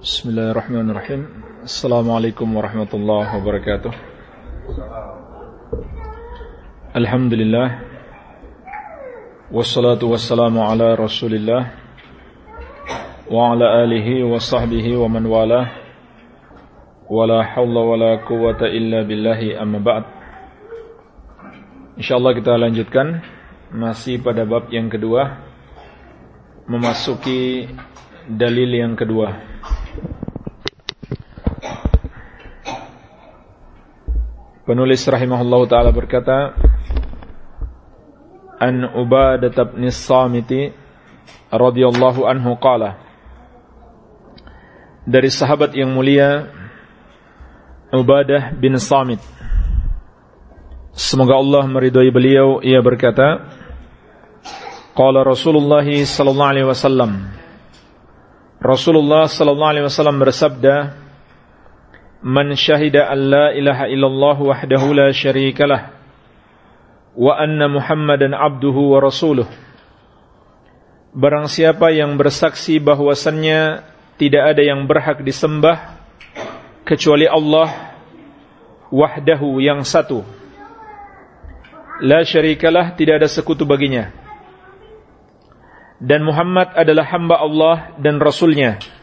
Bismillahirrahmanirrahim. Assalamualaikum warahmatullahi wabarakatuh. Alhamdulillah. Wassalatu wassalamu ala rasulillah. Wa ala alihi wa sahbihi wa man wala. Wa la hawla wa la quwata illa billahi amma ba'd. InsyaAllah kita lanjutkan Masih pada bab yang kedua Memasuki dalil yang kedua Penulis rahimahullah taala berkata An Ubadah bin Samiti radhiyallahu anhu qala. Dari sahabat yang mulia Ubadah bin Samit. Semoga Allah meridhai beliau ia berkata Qala Rasulullah sallallahu alaihi wasallam. Rasulullah sallallahu alaihi wasallam bersabda Man syahida an la ilaha illallah wahdahu la syarika lah wa anna Muhammadan abduhu wa rasuluh. Barang siapa yang bersaksi bahwasannya tidak ada yang berhak disembah kecuali Allah wahdahu yang satu. La syarikalah tidak ada sekutu baginya. Dan Muhammad adalah hamba Allah dan Rasulnya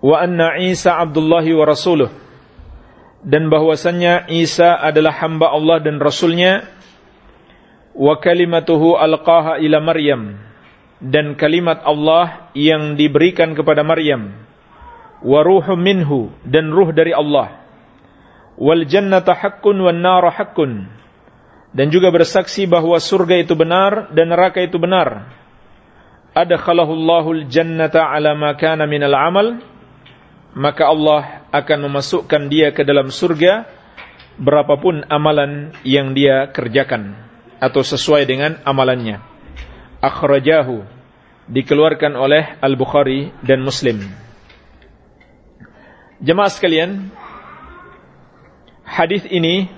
wa anna Isa abdullahi wa rasuluh. Dan bahwasannya Isa adalah hamba Allah dan Rasulnya. Wa kalimatuhu alqaha ila Maryam. Dan kalimat Allah yang diberikan kepada Maryam. Wa ruhu minhu dan ruh dari Allah. Wal jannata haqqun wan nar haqqun. Dan juga bersaksi bahwa surga itu benar dan neraka itu benar. Adkhalahu Allahul jannata ala ma kana minal amal maka Allah akan memasukkan dia ke dalam surga berapapun amalan yang dia kerjakan atau sesuai dengan amalannya. Akhrajahu dikeluarkan oleh Al-Bukhari dan Muslim. Jemaah sekalian, hadis ini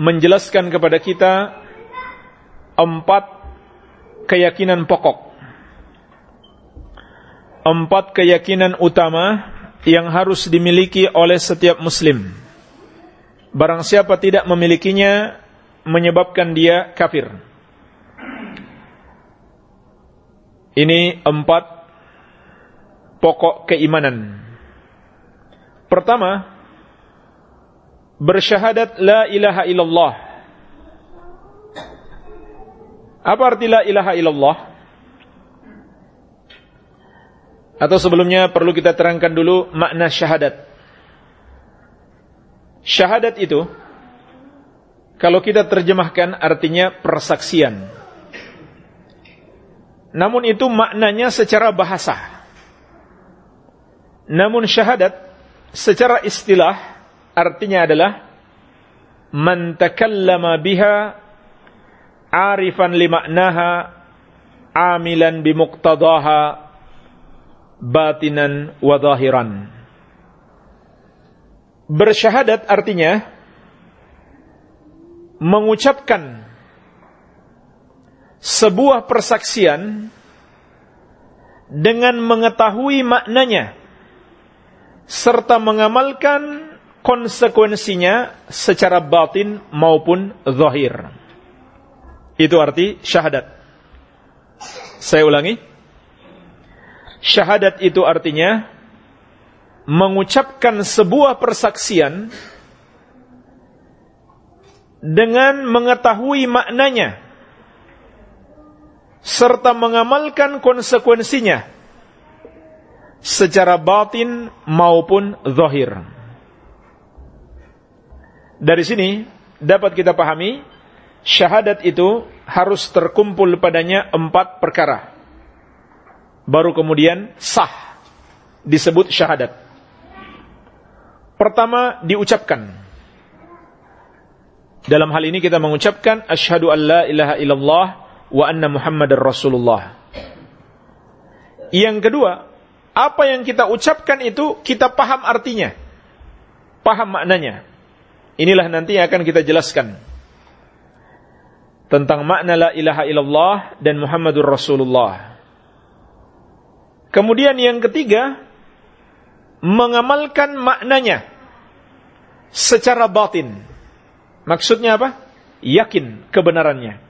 menjelaskan kepada kita empat keyakinan pokok empat keyakinan utama yang harus dimiliki oleh setiap muslim. Barang siapa tidak memilikinya menyebabkan dia kafir. Ini empat pokok keimanan. Pertama, bersyahadat la ilaha illallah. Apa arti la ilaha illallah? Atau sebelumnya perlu kita terangkan dulu makna syahadat. Syahadat itu kalau kita terjemahkan artinya persaksian. Namun itu maknanya secara bahasa. Namun syahadat secara istilah artinya adalah man takallama biha arifan limaknaha amilan bimuqtadaha batinan wa zahiran. Bersyahadat artinya mengucapkan sebuah persaksian dengan mengetahui maknanya serta mengamalkan konsekuensinya secara batin maupun zahir. Itu arti syahadat. Saya ulangi. Syahadat itu artinya mengucapkan sebuah persaksian dengan mengetahui maknanya serta mengamalkan konsekuensinya secara batin maupun zahir. Dari sini dapat kita pahami syahadat itu harus terkumpul padanya empat perkara baru kemudian sah disebut syahadat. Pertama diucapkan. Dalam hal ini kita mengucapkan asyhadu an la ilaha illallah wa anna muhammadar rasulullah. Yang kedua, apa yang kita ucapkan itu kita paham artinya. Paham maknanya. Inilah nanti yang akan kita jelaskan. Tentang makna la ilaha illallah dan Muhammadur Rasulullah. Kemudian yang ketiga, mengamalkan maknanya secara batin. Maksudnya apa? Yakin kebenarannya.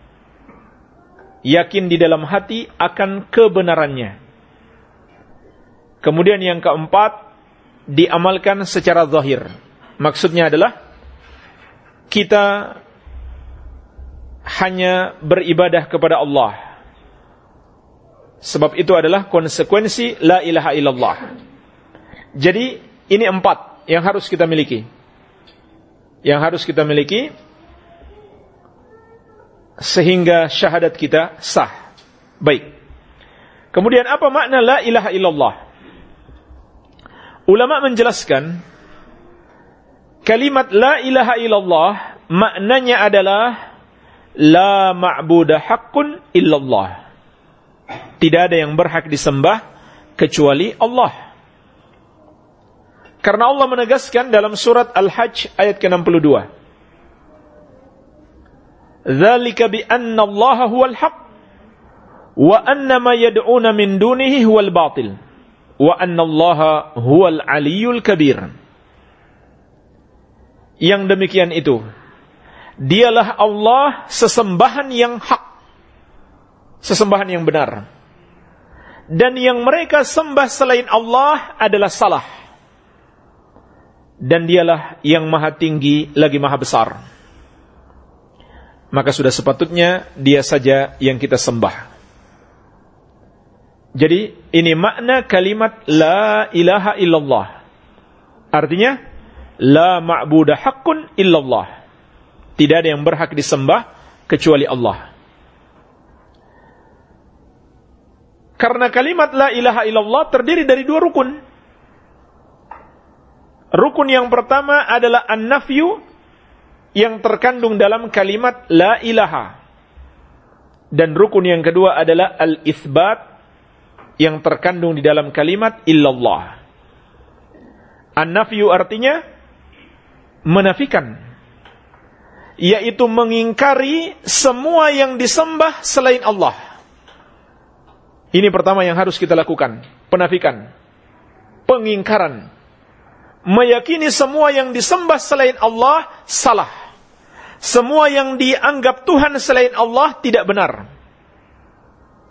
Yakin di dalam hati akan kebenarannya. Kemudian yang keempat, diamalkan secara zahir. Maksudnya adalah kita hanya beribadah kepada Allah. Sebab itu adalah konsekuensi la ilaha illallah. Jadi ini empat yang harus kita miliki. Yang harus kita miliki sehingga syahadat kita sah. Baik. Kemudian apa makna la ilaha illallah? Ulama menjelaskan kalimat la ilaha illallah maknanya adalah La ma'budah haqqun illallah. Tidak ada yang berhak disembah kecuali Allah. Karena Allah menegaskan dalam surat Al-Hajj ayat ke-62. Dzalika bi anna Allah huwal haqq wa anna ma yad'una min dunihi huwal batil wa anna Allah huwal aliyyul kabir. Yang demikian itu Dialah Allah sesembahan yang hak. Sesembahan yang benar. Dan yang mereka sembah selain Allah adalah salah. Dan dialah yang maha tinggi lagi maha besar. Maka sudah sepatutnya dia saja yang kita sembah. Jadi ini makna kalimat la ilaha illallah. Artinya la ma'budah haqqun illallah tidak ada yang berhak disembah kecuali Allah. Karena kalimat la ilaha illallah terdiri dari dua rukun. Rukun yang pertama adalah an-nafyu yang terkandung dalam kalimat la ilaha. Dan rukun yang kedua adalah al-itsbat yang terkandung di dalam kalimat illallah. An-nafyu artinya menafikan yaitu mengingkari semua yang disembah selain Allah. Ini pertama yang harus kita lakukan, penafikan, pengingkaran. Meyakini semua yang disembah selain Allah salah. Semua yang dianggap Tuhan selain Allah tidak benar.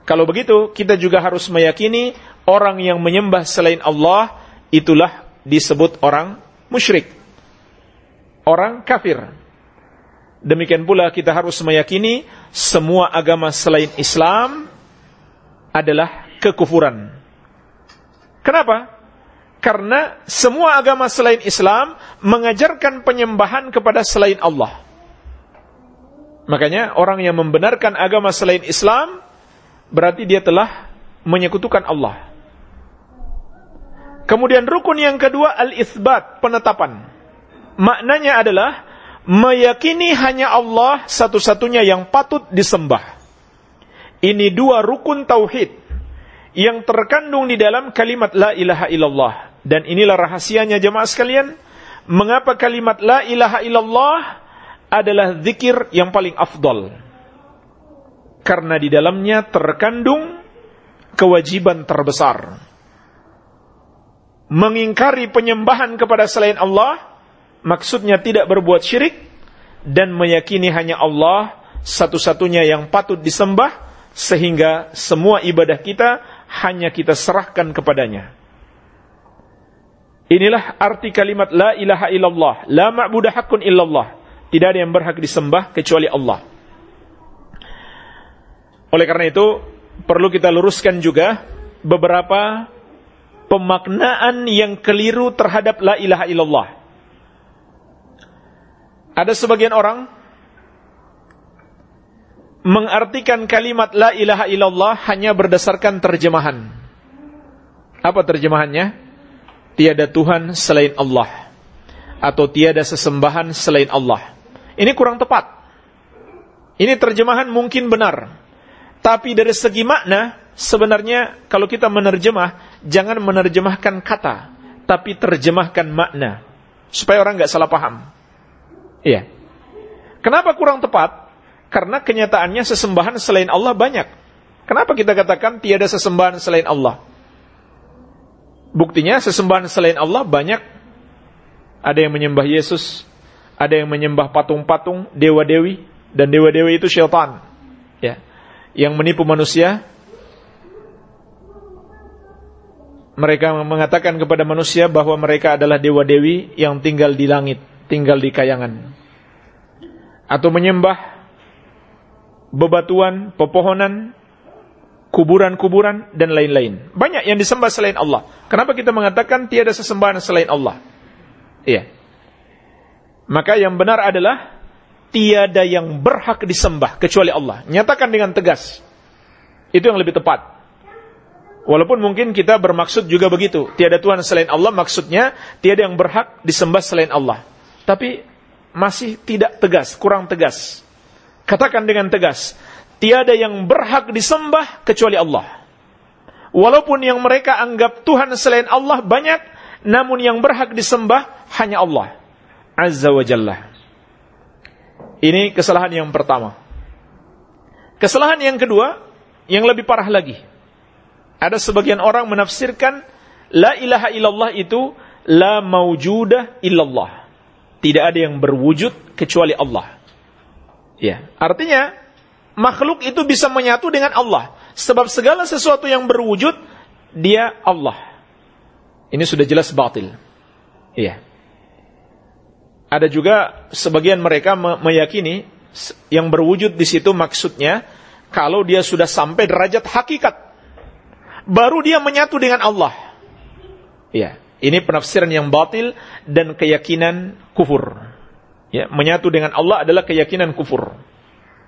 Kalau begitu, kita juga harus meyakini orang yang menyembah selain Allah itulah disebut orang musyrik. Orang kafir. Demikian pula kita harus meyakini semua agama selain Islam adalah kekufuran. Kenapa? Karena semua agama selain Islam mengajarkan penyembahan kepada selain Allah. Makanya orang yang membenarkan agama selain Islam berarti dia telah menyekutukan Allah. Kemudian rukun yang kedua al-itsbat, penetapan. Maknanya adalah meyakini hanya Allah satu-satunya yang patut disembah. Ini dua rukun tauhid yang terkandung di dalam kalimat la ilaha illallah. Dan inilah rahasianya jemaah sekalian, mengapa kalimat la ilaha illallah adalah zikir yang paling afdol. Karena di dalamnya terkandung kewajiban terbesar. Mengingkari penyembahan kepada selain Allah maksudnya tidak berbuat syirik dan meyakini hanya Allah satu-satunya yang patut disembah sehingga semua ibadah kita hanya kita serahkan kepadanya. Inilah arti kalimat la ilaha illallah, la ma'budah hakun illallah. Tidak ada yang berhak disembah kecuali Allah. Oleh karena itu, perlu kita luruskan juga beberapa pemaknaan yang keliru terhadap la ilaha illallah. Ada sebagian orang mengartikan kalimat la ilaha illallah hanya berdasarkan terjemahan. Apa terjemahannya? Tiada Tuhan selain Allah atau tiada sesembahan selain Allah. Ini kurang tepat. Ini terjemahan mungkin benar. Tapi dari segi makna, sebenarnya kalau kita menerjemah, jangan menerjemahkan kata, tapi terjemahkan makna. Supaya orang nggak salah paham. Iya. Kenapa kurang tepat? Karena kenyataannya sesembahan selain Allah banyak. Kenapa kita katakan tiada sesembahan selain Allah? Buktinya sesembahan selain Allah banyak. Ada yang menyembah Yesus, ada yang menyembah patung-patung, dewa-dewi, dan dewa-dewi itu syaitan. Ya. Yang menipu manusia. Mereka mengatakan kepada manusia bahwa mereka adalah dewa-dewi yang tinggal di langit, tinggal di kayangan. Atau menyembah bebatuan, pepohonan, kuburan-kuburan dan lain-lain. Banyak yang disembah selain Allah. Kenapa kita mengatakan tiada sesembahan selain Allah? Iya. Maka yang benar adalah tiada yang berhak disembah kecuali Allah. Nyatakan dengan tegas. Itu yang lebih tepat. Walaupun mungkin kita bermaksud juga begitu. Tiada Tuhan selain Allah maksudnya tiada yang berhak disembah selain Allah. Tapi masih tidak tegas, kurang tegas. Katakan dengan tegas, tiada yang berhak disembah kecuali Allah. Walaupun yang mereka anggap Tuhan selain Allah banyak, namun yang berhak disembah hanya Allah. Azza wa Jalla. Ini kesalahan yang pertama. Kesalahan yang kedua, yang lebih parah lagi. Ada sebagian orang menafsirkan La ilaha illallah itu La maujudah illallah. Tidak ada yang berwujud kecuali Allah. Ya, artinya makhluk itu bisa menyatu dengan Allah. Sebab segala sesuatu yang berwujud dia Allah. Ini sudah jelas batil. Iya. Ada juga sebagian mereka meyakini yang berwujud di situ maksudnya kalau dia sudah sampai derajat hakikat baru dia menyatu dengan Allah. Iya, ini penafsiran yang batil dan keyakinan kufur. Ya, menyatu dengan Allah adalah keyakinan kufur.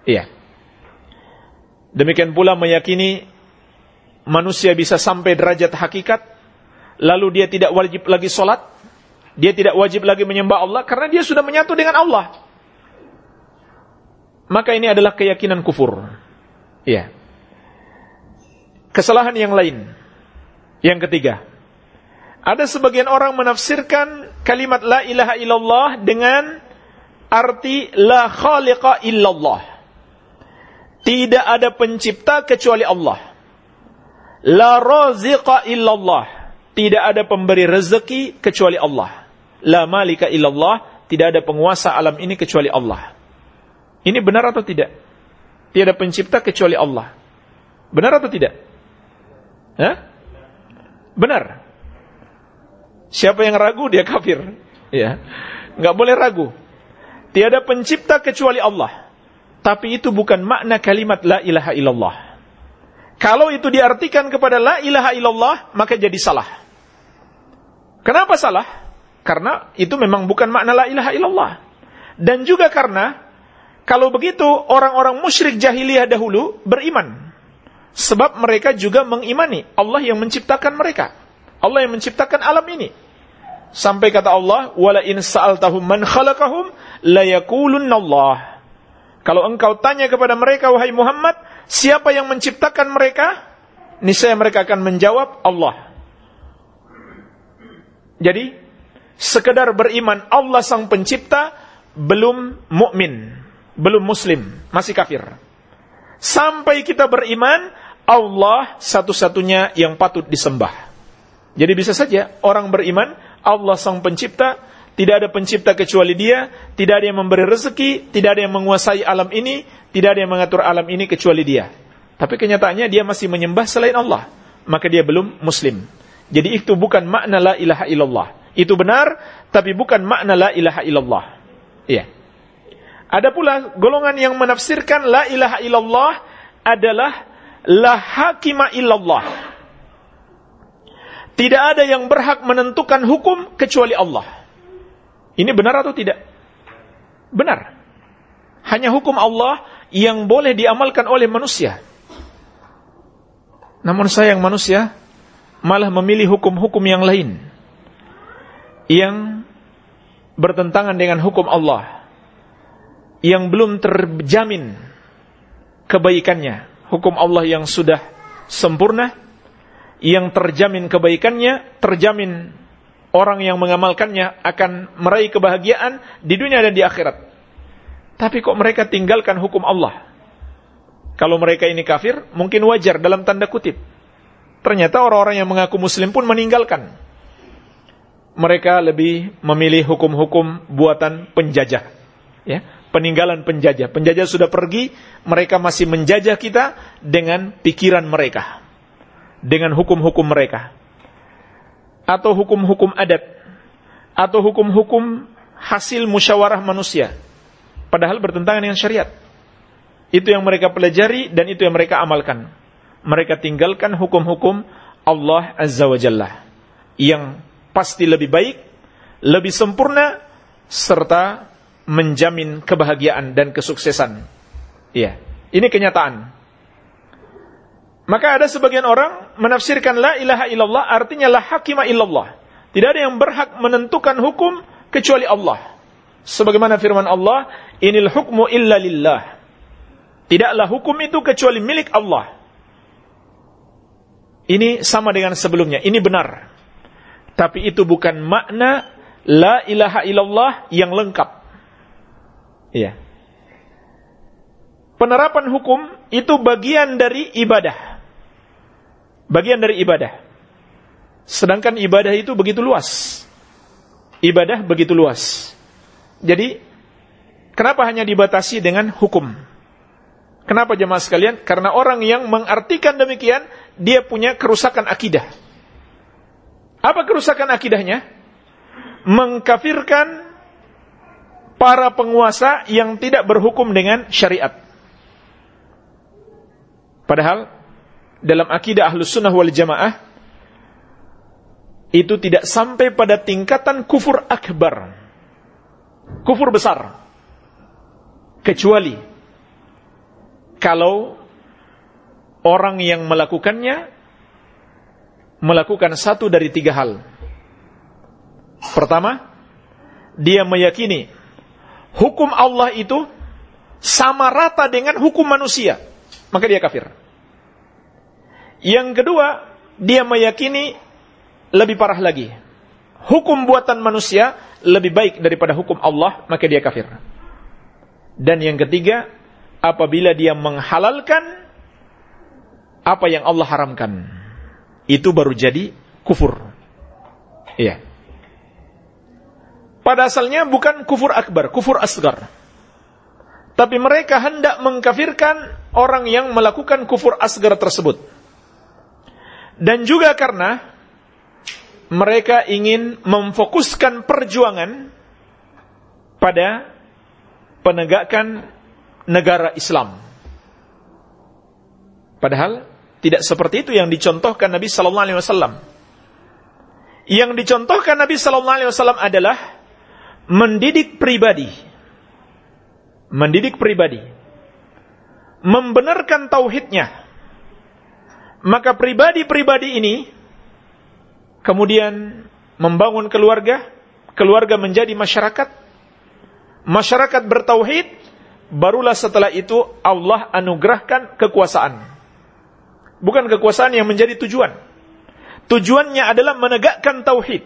Iya. Demikian pula meyakini manusia bisa sampai derajat hakikat, lalu dia tidak wajib lagi sholat, dia tidak wajib lagi menyembah Allah karena dia sudah menyatu dengan Allah. Maka ini adalah keyakinan kufur. Iya. Kesalahan yang lain. Yang ketiga. Ada sebagian orang menafsirkan kalimat la ilaha illallah dengan arti la khaliqa illallah. Tidak ada pencipta kecuali Allah. La raziqa illallah. Tidak ada pemberi rezeki kecuali Allah. La malika illallah. Tidak ada penguasa alam ini kecuali Allah. Ini benar atau tidak? Tiada pencipta kecuali Allah. Benar atau tidak? Hah? Benar. Siapa yang ragu dia kafir. Ya. Enggak boleh ragu. Tiada pencipta kecuali Allah. Tapi itu bukan makna kalimat la ilaha illallah. Kalau itu diartikan kepada la ilaha illallah, maka jadi salah. Kenapa salah? Karena itu memang bukan makna la ilaha illallah. Dan juga karena kalau begitu orang-orang musyrik jahiliyah dahulu beriman. Sebab mereka juga mengimani Allah yang menciptakan mereka. Allah yang menciptakan alam ini. Sampai kata Allah, "Wala in sa'altahum man khalaqahum la Allah." Kalau engkau tanya kepada mereka wahai Muhammad, siapa yang menciptakan mereka? Niscaya mereka akan menjawab Allah. Jadi, sekedar beriman Allah sang pencipta belum mukmin, belum muslim, masih kafir. Sampai kita beriman Allah satu-satunya yang patut disembah. Jadi bisa saja orang beriman Allah sang pencipta, tidak ada pencipta kecuali dia, tidak ada yang memberi rezeki, tidak ada yang menguasai alam ini, tidak ada yang mengatur alam ini kecuali dia. Tapi kenyataannya dia masih menyembah selain Allah, maka dia belum muslim. Jadi itu bukan makna la ilaha illallah. Itu benar, tapi bukan makna la ilaha illallah. Iya. Ada pula golongan yang menafsirkan la ilaha illallah adalah la hakima illallah. Tidak ada yang berhak menentukan hukum kecuali Allah. Ini benar atau tidak? Benar. Hanya hukum Allah yang boleh diamalkan oleh manusia. Namun sayang manusia malah memilih hukum-hukum yang lain yang bertentangan dengan hukum Allah yang belum terjamin kebaikannya. Hukum Allah yang sudah sempurna yang terjamin kebaikannya, terjamin orang yang mengamalkannya akan meraih kebahagiaan di dunia dan di akhirat. Tapi kok mereka tinggalkan hukum Allah? Kalau mereka ini kafir, mungkin wajar dalam tanda kutip. ternyata orang-orang yang mengaku muslim pun meninggalkan. Mereka lebih memilih hukum-hukum buatan penjajah. Ya, peninggalan penjajah. Penjajah sudah pergi, mereka masih menjajah kita dengan pikiran mereka. Dengan hukum-hukum mereka. Atau hukum-hukum adat. Atau hukum-hukum hasil musyawarah manusia. Padahal bertentangan dengan syariat. Itu yang mereka pelajari dan itu yang mereka amalkan mereka tinggalkan hukum-hukum Allah Azza wa Jalla yang pasti lebih baik, lebih sempurna serta menjamin kebahagiaan dan kesuksesan. Iya, ini kenyataan. Maka ada sebagian orang menafsirkan la ilaha illallah artinya la hakima illallah. Tidak ada yang berhak menentukan hukum kecuali Allah. Sebagaimana firman Allah, "Inil hukmu illa lillah." Tidaklah hukum itu kecuali milik Allah. Ini sama dengan sebelumnya, ini benar. Tapi itu bukan makna la ilaha illallah yang lengkap. Iya. Penerapan hukum itu bagian dari ibadah. Bagian dari ibadah. Sedangkan ibadah itu begitu luas. Ibadah begitu luas. Jadi, kenapa hanya dibatasi dengan hukum? Kenapa jemaah sekalian? Karena orang yang mengartikan demikian, dia punya kerusakan akidah. Apa kerusakan akidahnya? Mengkafirkan para penguasa yang tidak berhukum dengan syariat. Padahal dalam akidah ahlus sunnah wal jamaah itu tidak sampai pada tingkatan kufur akbar. Kufur besar. Kecuali kalau orang yang melakukannya melakukan satu dari tiga hal. Pertama, dia meyakini hukum Allah itu sama rata dengan hukum manusia, maka dia kafir. Yang kedua, dia meyakini lebih parah lagi. Hukum buatan manusia lebih baik daripada hukum Allah, maka dia kafir. Dan yang ketiga, apabila dia menghalalkan apa yang Allah haramkan. Itu baru jadi kufur. Iya. Pada asalnya bukan kufur akbar, kufur asgar. Tapi mereka hendak mengkafirkan orang yang melakukan kufur asgar tersebut. Dan juga karena mereka ingin memfokuskan perjuangan pada penegakan negara Islam. Padahal tidak seperti itu yang dicontohkan Nabi sallallahu alaihi wasallam. Yang dicontohkan Nabi sallallahu alaihi wasallam adalah mendidik pribadi. Mendidik pribadi. Membenarkan tauhidnya. Maka pribadi-pribadi ini kemudian membangun keluarga, keluarga menjadi masyarakat, masyarakat bertauhid, barulah setelah itu Allah anugerahkan kekuasaan. Bukan kekuasaan yang menjadi tujuan. Tujuannya adalah menegakkan tauhid.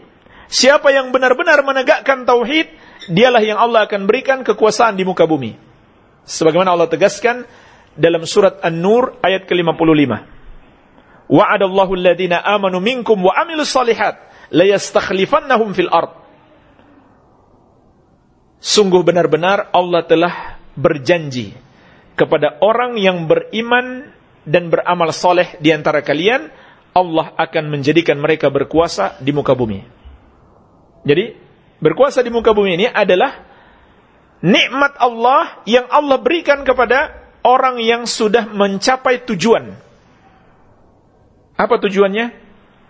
Siapa yang benar-benar menegakkan tauhid, dialah yang Allah akan berikan kekuasaan di muka bumi. Sebagaimana Allah tegaskan dalam surat An-Nur ayat ke-55. Wa'adallahu alladhina amanu minkum wa amilus salihat la yastakhlifannahum fil ard. Sungguh benar-benar Allah telah berjanji kepada orang yang beriman dan beramal soleh di antara kalian, Allah akan menjadikan mereka berkuasa di muka bumi. Jadi, berkuasa di muka bumi ini adalah nikmat Allah yang Allah berikan kepada orang yang sudah mencapai tujuan. Apa tujuannya?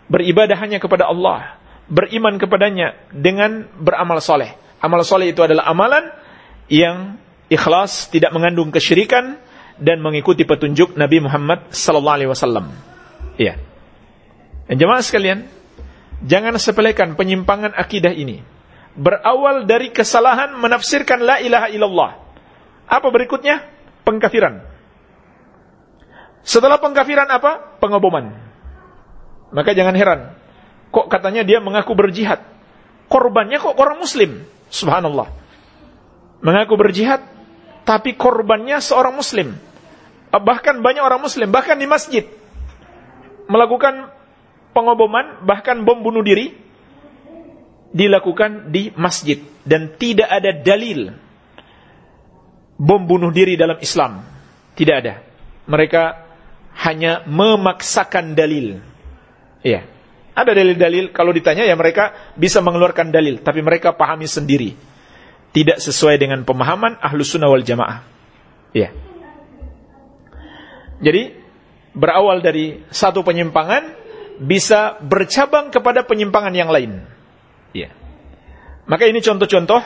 Beribadah hanya kepada Allah, beriman kepadanya dengan beramal soleh. Amal soleh itu adalah amalan yang ikhlas, tidak mengandung kesyirikan dan mengikuti petunjuk Nabi Muhammad sallallahu alaihi wasallam. Iya. Dan jemaah sekalian, jangan sepelekan penyimpangan akidah ini. Berawal dari kesalahan menafsirkan la ilaha illallah. Apa berikutnya? Pengkafiran. Setelah pengkafiran apa? Pengoboman. Maka jangan heran. Kok katanya dia mengaku berjihad? Korbannya kok orang muslim? Subhanallah. Mengaku berjihad, tapi korbannya seorang muslim. Bahkan banyak orang muslim, bahkan di masjid. melakukan pengoboman bahkan bom bunuh diri dilakukan di masjid dan tidak ada dalil bom bunuh diri dalam Islam. Tidak ada. Mereka hanya memaksakan dalil. Iya. Ada dalil-dalil kalau ditanya ya mereka bisa mengeluarkan dalil, tapi mereka pahami sendiri. Tidak sesuai dengan pemahaman Ahlus Sunnah wal Jamaah. Iya. Jadi berawal dari satu penyimpangan bisa bercabang kepada penyimpangan yang lain. Iya. Maka ini contoh-contoh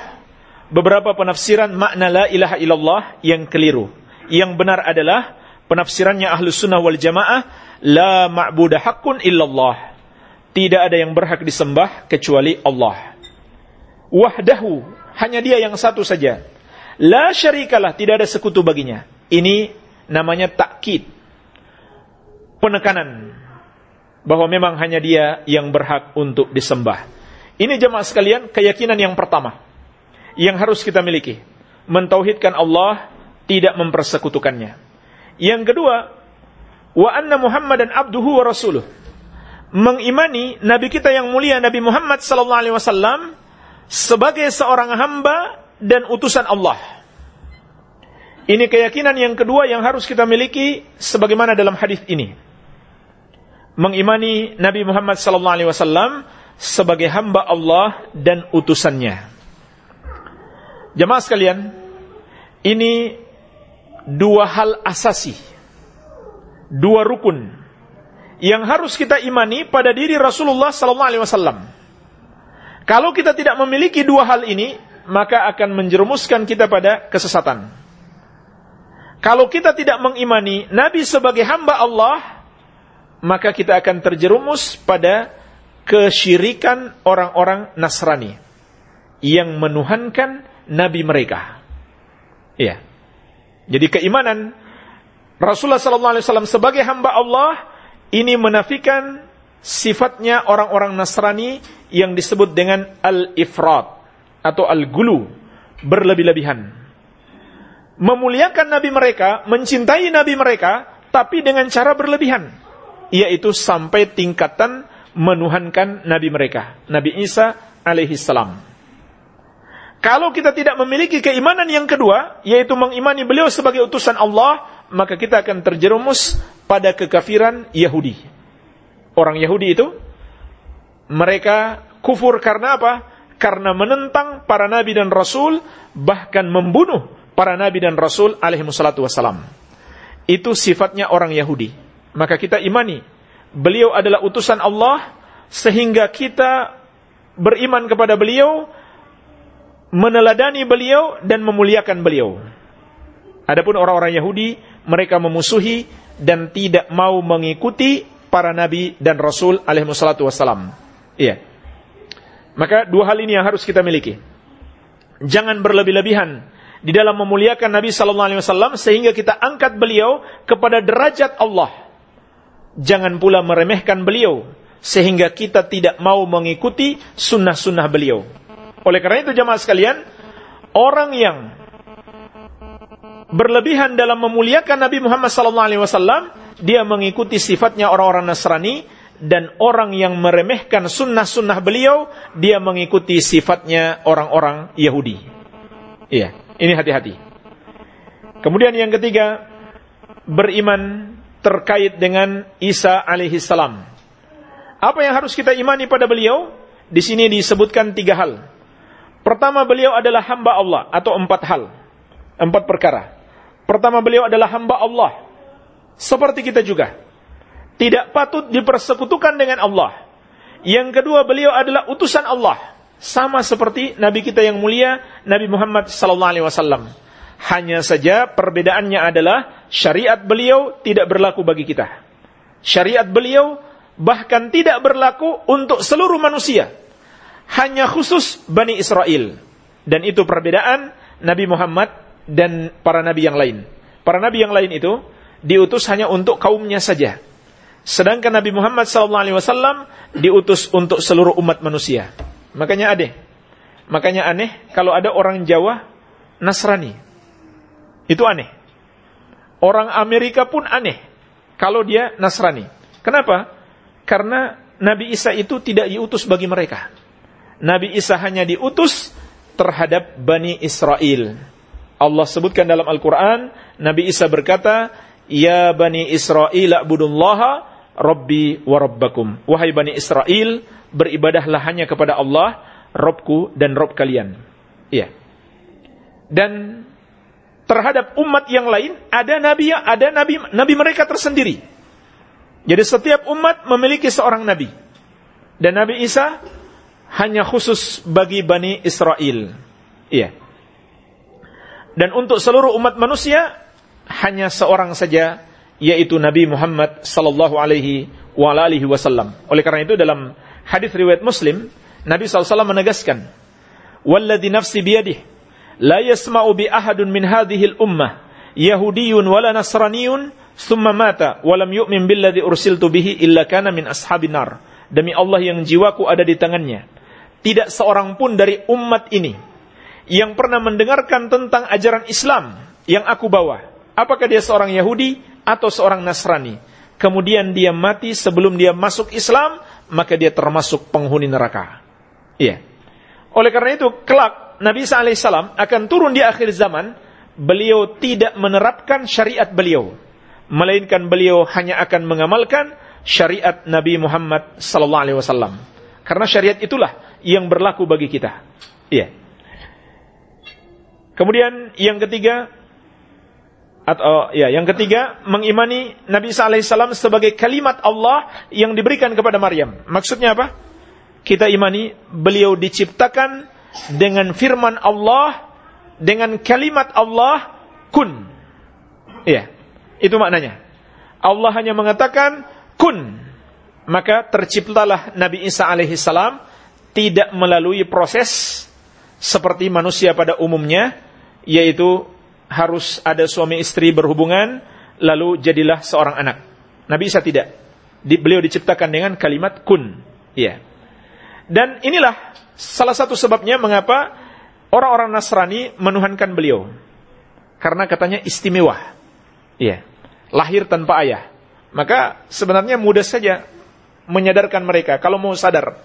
beberapa penafsiran makna la ilaha illallah yang keliru. Yang benar adalah penafsirannya Ahlus Sunnah wal Jamaah la ma'budah haqqun illallah tidak ada yang berhak disembah kecuali Allah. Wahdahu, hanya dia yang satu saja. La syarikalah, tidak ada sekutu baginya. Ini namanya takkid. Penekanan bahwa memang hanya dia yang berhak untuk disembah. Ini jemaah sekalian keyakinan yang pertama yang harus kita miliki. Mentauhidkan Allah, tidak mempersekutukannya. Yang kedua, wa anna Muhammadan abduhu wa rasuluh mengimani Nabi kita yang mulia Nabi Muhammad sallallahu alaihi wasallam sebagai seorang hamba dan utusan Allah. Ini keyakinan yang kedua yang harus kita miliki sebagaimana dalam hadis ini. Mengimani Nabi Muhammad sallallahu alaihi wasallam sebagai hamba Allah dan utusannya. Jemaah sekalian, ini dua hal asasi. Dua rukun yang harus kita imani pada diri Rasulullah sallallahu. Kalau kita tidak memiliki dua hal ini, maka akan menjerumuskan kita pada kesesatan. Kalau kita tidak mengimani Nabi sebagai hamba Allah, maka kita akan terjerumus pada kesyirikan orang-orang Nasrani yang menuhankan nabi mereka. Iya. Jadi keimanan Rasulullah sallallahu alaihi wasallam sebagai hamba Allah ini menafikan sifatnya orang-orang Nasrani yang disebut dengan al-ifrat atau al-gulu, berlebih-lebihan. Memuliakan nabi mereka, mencintai nabi mereka, tapi dengan cara berlebihan, yaitu sampai tingkatan menuhankan nabi mereka, Nabi Isa alaihi salam. Kalau kita tidak memiliki keimanan yang kedua, yaitu mengimani beliau sebagai utusan Allah, maka kita akan terjerumus pada kekafiran Yahudi. Orang Yahudi itu mereka kufur karena apa? Karena menentang para nabi dan rasul bahkan membunuh para nabi dan rasul alaihi wassalatu wassalam. Itu sifatnya orang Yahudi. Maka kita imani beliau adalah utusan Allah sehingga kita beriman kepada beliau meneladani beliau dan memuliakan beliau. Adapun orang-orang Yahudi mereka memusuhi dan tidak mau mengikuti para nabi dan rasul alaihi wassalam. Iya. Maka dua hal ini yang harus kita miliki. Jangan berlebih-lebihan di dalam memuliakan Nabi sallallahu alaihi wasallam sehingga kita angkat beliau kepada derajat Allah. Jangan pula meremehkan beliau sehingga kita tidak mau mengikuti sunnah-sunnah beliau. Oleh karena itu jamaah sekalian, orang yang berlebihan dalam memuliakan Nabi Muhammad SAW, dia mengikuti sifatnya orang-orang Nasrani dan orang yang meremehkan sunnah-sunnah beliau, dia mengikuti sifatnya orang-orang Yahudi. Iya, ini hati-hati. Kemudian yang ketiga, beriman terkait dengan Isa alaihi salam. Apa yang harus kita imani pada beliau? Di sini disebutkan tiga hal. Pertama, beliau adalah hamba Allah atau empat hal, empat perkara. Pertama beliau adalah hamba Allah. Seperti kita juga. Tidak patut dipersekutukan dengan Allah. Yang kedua beliau adalah utusan Allah. Sama seperti Nabi kita yang mulia, Nabi Muhammad wasallam. Hanya saja perbedaannya adalah syariat beliau tidak berlaku bagi kita. Syariat beliau bahkan tidak berlaku untuk seluruh manusia. Hanya khusus Bani Israel. Dan itu perbedaan Nabi Muhammad dan para nabi yang lain. Para nabi yang lain itu diutus hanya untuk kaumnya saja. Sedangkan Nabi Muhammad SAW diutus untuk seluruh umat manusia. Makanya aneh. Makanya aneh kalau ada orang Jawa Nasrani. Itu aneh. Orang Amerika pun aneh kalau dia Nasrani. Kenapa? Karena Nabi Isa itu tidak diutus bagi mereka. Nabi Isa hanya diutus terhadap Bani Israel. Allah sebutkan dalam Al-Quran, Nabi Isa berkata, Ya Bani Israel, a'budullaha Rabbi wa Rabbakum. Wahai Bani Israel, beribadahlah hanya kepada Allah, Robku dan Rob kalian. Iya. Dan terhadap umat yang lain, ada nabi ada nabi nabi mereka tersendiri. Jadi setiap umat memiliki seorang nabi. Dan Nabi Isa hanya khusus bagi Bani Israel. Iya. Dan untuk seluruh umat manusia hanya seorang saja yaitu Nabi Muhammad sallallahu alaihi wa alihi wasallam. Oleh karena itu dalam hadis riwayat Muslim, Nabi SAW menegaskan, "Walladzi nafsi biyadihi la yasma'u bi ahadun min hadhihi al-ummah yahudiyyun wala nasraniyun thumma mata wa lam yu'min billadzi ursiltu bihi illa kana min ashabin nar." Demi Allah yang jiwaku ada di tangannya, tidak seorang pun dari umat ini yang pernah mendengarkan tentang ajaran Islam yang aku bawa. Apakah dia seorang Yahudi atau seorang Nasrani? Kemudian dia mati sebelum dia masuk Islam, maka dia termasuk penghuni neraka. Iya. Oleh karena itu, kelak Nabi alaihissalam akan turun di akhir zaman, beliau tidak menerapkan syariat beliau, melainkan beliau hanya akan mengamalkan syariat Nabi Muhammad wasallam. Karena syariat itulah yang berlaku bagi kita. Iya. Kemudian yang ketiga atau ya yang ketiga mengimani Nabi Isa alaihissalam sebagai kalimat Allah yang diberikan kepada Maryam. Maksudnya apa? Kita imani beliau diciptakan dengan firman Allah dengan kalimat Allah kun. Iya. Itu maknanya. Allah hanya mengatakan kun. Maka terciptalah Nabi Isa alaihissalam tidak melalui proses seperti manusia pada umumnya, yaitu harus ada suami istri berhubungan, lalu jadilah seorang anak. Nabi Isa tidak. Di, beliau diciptakan dengan kalimat kun. Ya. Dan inilah salah satu sebabnya mengapa orang-orang Nasrani menuhankan beliau. Karena katanya istimewa. Ya. Lahir tanpa ayah. Maka sebenarnya mudah saja menyadarkan mereka kalau mau sadar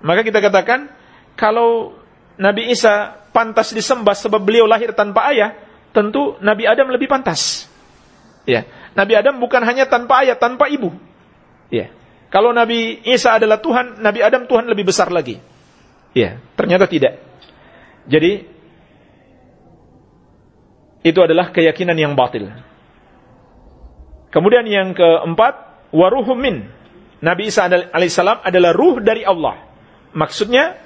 maka kita katakan, kalau Nabi Isa pantas disembah sebab beliau lahir tanpa ayah, tentu Nabi Adam lebih pantas. Ya, Nabi Adam bukan hanya tanpa ayah, tanpa ibu. Ya. Kalau Nabi Isa adalah Tuhan, Nabi Adam Tuhan lebih besar lagi. Ya, ternyata tidak. Jadi itu adalah keyakinan yang batil. Kemudian yang keempat, waruhumin. Nabi Isa alaihissalam adalah ruh dari Allah. Maksudnya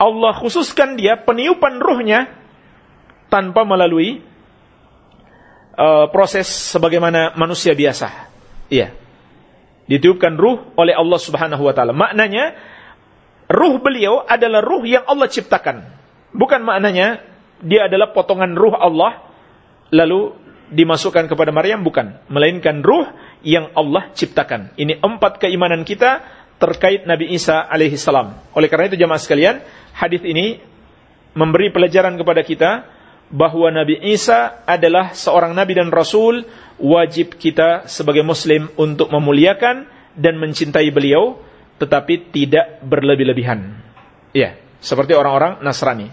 Allah khususkan dia peniupan ruhnya tanpa melalui uh, proses sebagaimana manusia biasa. Iya. Ditiupkan ruh oleh Allah Subhanahu wa taala. Maknanya ruh beliau adalah ruh yang Allah ciptakan. Bukan maknanya dia adalah potongan ruh Allah lalu dimasukkan kepada Maryam bukan, melainkan ruh yang Allah ciptakan. Ini empat keimanan kita terkait Nabi Isa alaihi salam. Oleh karena itu jemaah sekalian, hadis ini memberi pelajaran kepada kita bahwa Nabi Isa adalah seorang nabi dan rasul, wajib kita sebagai muslim untuk memuliakan dan mencintai beliau tetapi tidak berlebih-lebihan. Ya, seperti orang-orang Nasrani.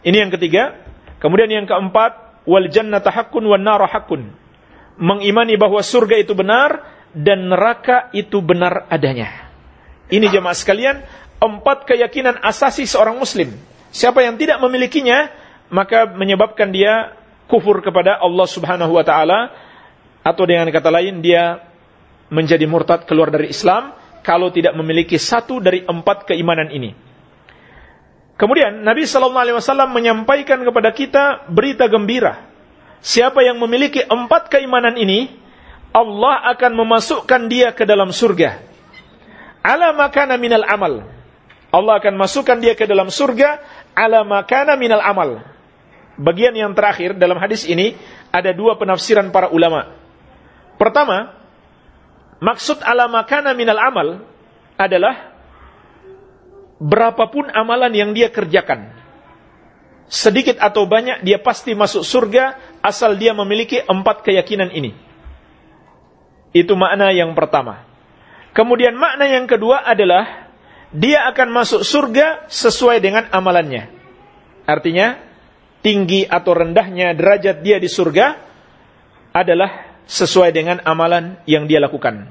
Ini yang ketiga. Kemudian yang keempat, wal jannata haqqun wan nar haqqun. Mengimani bahwa surga itu benar dan neraka itu benar adanya. Ini jemaah sekalian, empat keyakinan asasi seorang muslim. Siapa yang tidak memilikinya, maka menyebabkan dia kufur kepada Allah Subhanahu wa taala atau dengan kata lain dia menjadi murtad keluar dari Islam kalau tidak memiliki satu dari empat keimanan ini. Kemudian Nabi Shallallahu Alaihi Wasallam menyampaikan kepada kita berita gembira. Siapa yang memiliki empat keimanan ini, Allah akan memasukkan dia ke dalam surga ala makana minal amal. Allah akan masukkan dia ke dalam surga ala makana minal amal. Bagian yang terakhir dalam hadis ini ada dua penafsiran para ulama. Pertama, maksud ala makana minal amal adalah berapapun amalan yang dia kerjakan. Sedikit atau banyak dia pasti masuk surga asal dia memiliki empat keyakinan ini. Itu makna yang pertama. Kemudian makna yang kedua adalah dia akan masuk surga sesuai dengan amalannya. Artinya, tinggi atau rendahnya derajat dia di surga adalah sesuai dengan amalan yang dia lakukan.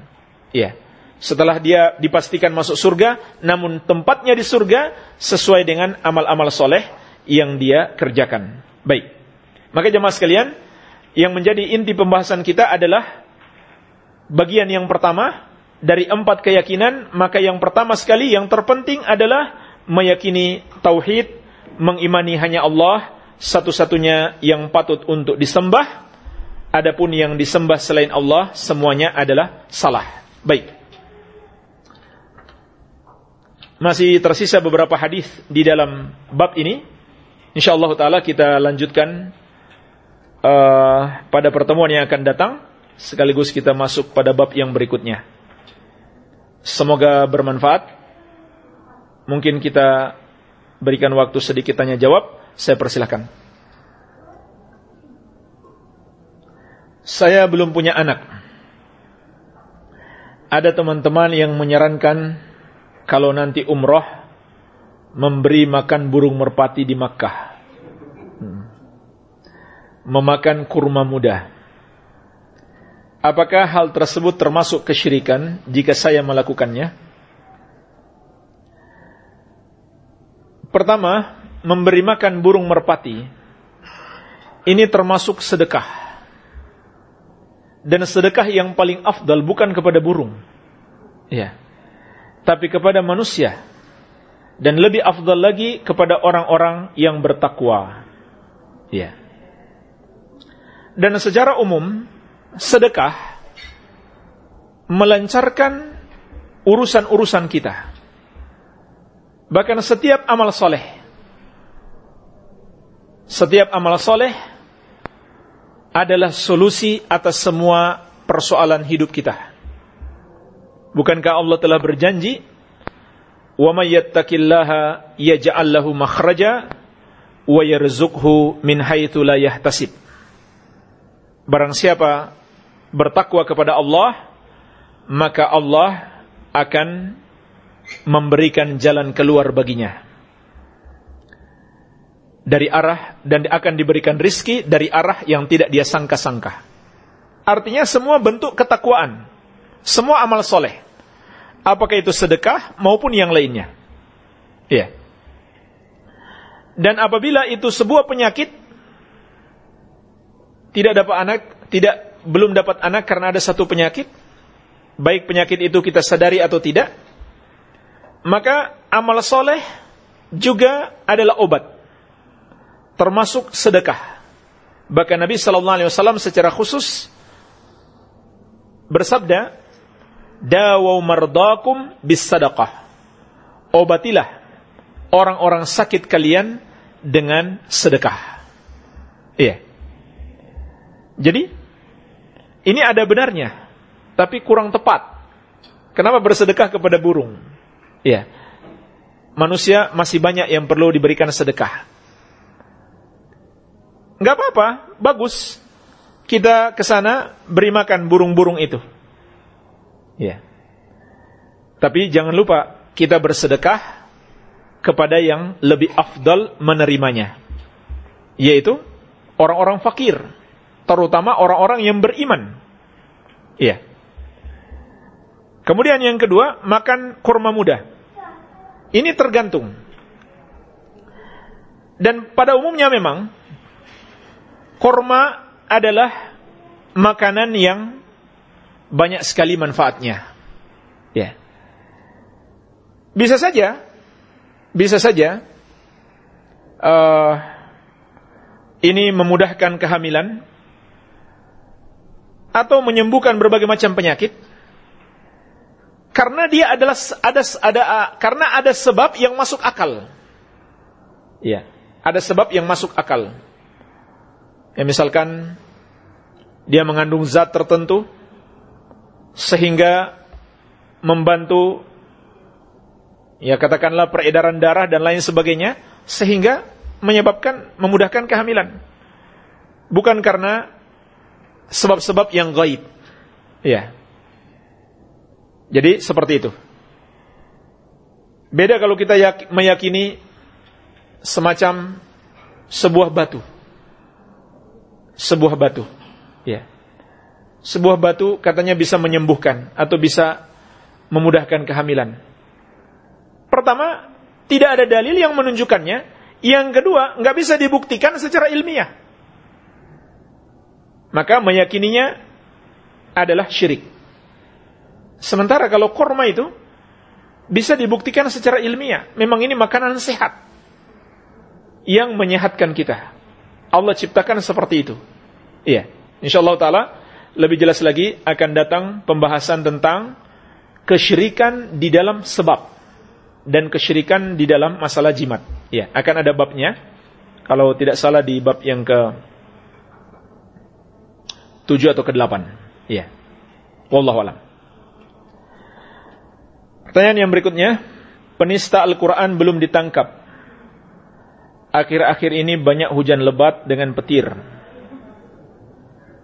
Ya. Setelah dia dipastikan masuk surga, namun tempatnya di surga sesuai dengan amal-amal soleh yang dia kerjakan. Baik. Maka jemaah sekalian, yang menjadi inti pembahasan kita adalah bagian yang pertama dari empat keyakinan, maka yang pertama sekali yang terpenting adalah meyakini tauhid, mengimani hanya Allah satu-satunya yang patut untuk disembah. Adapun yang disembah selain Allah semuanya adalah salah. Baik. Masih tersisa beberapa hadis di dalam bab ini. Insyaallah taala kita lanjutkan uh, pada pertemuan yang akan datang sekaligus kita masuk pada bab yang berikutnya. Semoga bermanfaat. Mungkin kita berikan waktu sedikit tanya jawab. Saya persilahkan. Saya belum punya anak. Ada teman-teman yang menyarankan kalau nanti umroh memberi makan burung merpati di Makkah. Hmm. Memakan kurma muda. Apakah hal tersebut termasuk kesyirikan jika saya melakukannya? Pertama, memberi makan burung merpati. Ini termasuk sedekah. Dan sedekah yang paling afdal bukan kepada burung. Ya. Tapi kepada manusia. Dan lebih afdal lagi kepada orang-orang yang bertakwa. Ya. Dan secara umum, sedekah melancarkan urusan-urusan kita. Bahkan setiap amal soleh, setiap amal soleh adalah solusi atas semua persoalan hidup kita. Bukankah Allah telah berjanji, "Wa yattaqillaha yaj'al lahu makhraja wa yarzuqhu min la yahtasib." Barang siapa bertakwa kepada Allah, maka Allah akan memberikan jalan keluar baginya. Dari arah dan akan diberikan rizki dari arah yang tidak dia sangka-sangka. Artinya semua bentuk ketakwaan, semua amal soleh, apakah itu sedekah maupun yang lainnya. Iya. Dan apabila itu sebuah penyakit, tidak dapat anak, tidak belum dapat anak karena ada satu penyakit, baik penyakit itu kita sadari atau tidak, maka amal soleh juga adalah obat, termasuk sedekah. Bahkan Nabi Wasallam secara khusus bersabda, "Dawau mardakum bis sadaqah." Obatilah orang-orang sakit kalian dengan sedekah. Iya. Jadi ini ada benarnya, tapi kurang tepat. Kenapa bersedekah kepada burung? Ya. Manusia masih banyak yang perlu diberikan sedekah. Enggak apa-apa, bagus. Kita ke sana beri makan burung-burung itu. Ya. Tapi jangan lupa kita bersedekah kepada yang lebih afdal menerimanya. Yaitu orang-orang fakir terutama orang-orang yang beriman. Iya. Kemudian yang kedua, makan kurma muda. Ini tergantung. Dan pada umumnya memang kurma adalah makanan yang banyak sekali manfaatnya. Ya. Bisa saja, bisa saja uh, ini memudahkan kehamilan atau menyembuhkan berbagai macam penyakit karena dia adalah ada ada karena ada sebab yang masuk akal. Ya, ada sebab yang masuk akal. Ya misalkan dia mengandung zat tertentu sehingga membantu ya katakanlah peredaran darah dan lain sebagainya sehingga menyebabkan memudahkan kehamilan. Bukan karena sebab-sebab yang gaib. Ya. Jadi seperti itu. Beda kalau kita meyakini semacam sebuah batu. Sebuah batu. Ya. Sebuah batu katanya bisa menyembuhkan atau bisa memudahkan kehamilan. Pertama, tidak ada dalil yang menunjukkannya. Yang kedua, nggak bisa dibuktikan secara ilmiah. Maka meyakininya adalah syirik. Sementara kalau korma itu bisa dibuktikan secara ilmiah. Memang ini makanan sehat yang menyehatkan kita. Allah ciptakan seperti itu. Iya. InsyaAllah ta'ala lebih jelas lagi akan datang pembahasan tentang kesyirikan di dalam sebab dan kesyirikan di dalam masalah jimat. Ya, akan ada babnya. Kalau tidak salah di bab yang ke 7 atau ke 8. Ya. Wallahu alam. Pertanyaan yang berikutnya, penista Al-Quran belum ditangkap. Akhir-akhir ini banyak hujan lebat dengan petir.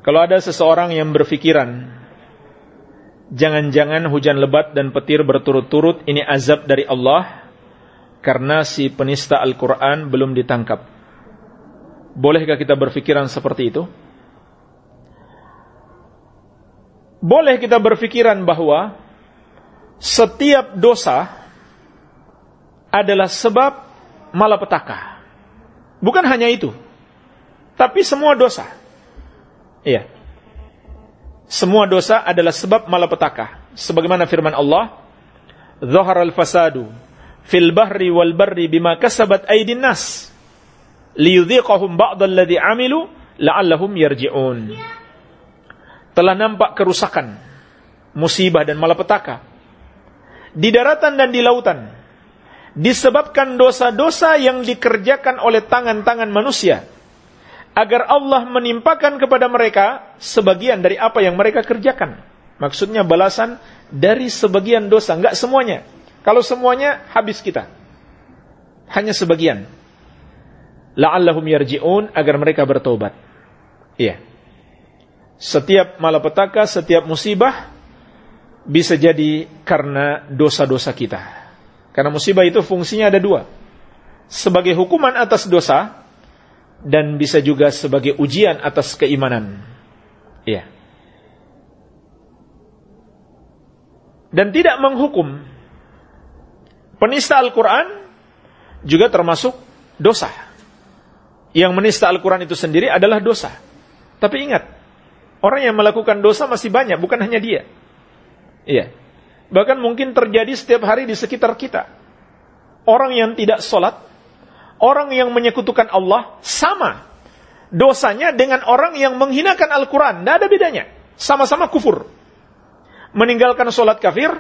Kalau ada seseorang yang berfikiran, jangan-jangan hujan lebat dan petir berturut-turut ini azab dari Allah, karena si penista Al-Quran belum ditangkap. Bolehkah kita berfikiran seperti itu? Boleh kita berfikiran bahwa setiap dosa adalah sebab malapetaka. Bukan hanya itu. Tapi semua dosa. Iya. Semua dosa adalah sebab malapetaka. Sebagaimana firman Allah, "Dhahara al-fasadu fil bahri wal barri bima kasabat aydin nas liyudhiqahum ba'd alladhi 'amilu la'allahum yarji'un." Telah nampak kerusakan, musibah dan malapetaka di daratan dan di lautan disebabkan dosa-dosa yang dikerjakan oleh tangan-tangan manusia agar Allah menimpakan kepada mereka sebagian dari apa yang mereka kerjakan. Maksudnya balasan dari sebagian dosa, enggak semuanya. Kalau semuanya habis kita. Hanya sebagian. La'allahum yarji'un agar mereka bertobat. Iya. Setiap malapetaka, setiap musibah bisa jadi karena dosa-dosa kita. Karena musibah itu fungsinya ada dua. Sebagai hukuman atas dosa, dan bisa juga sebagai ujian atas keimanan. Iya. Dan tidak menghukum penista Al-Quran juga termasuk dosa. Yang menista Al-Quran itu sendiri adalah dosa. Tapi ingat, orang yang melakukan dosa masih banyak, bukan hanya dia. Iya. Bahkan mungkin terjadi setiap hari di sekitar kita. Orang yang tidak sholat, orang yang menyekutukan Allah, sama. Dosanya dengan orang yang menghinakan Al-Quran. Tidak ada bedanya. Sama-sama kufur. Meninggalkan sholat kafir,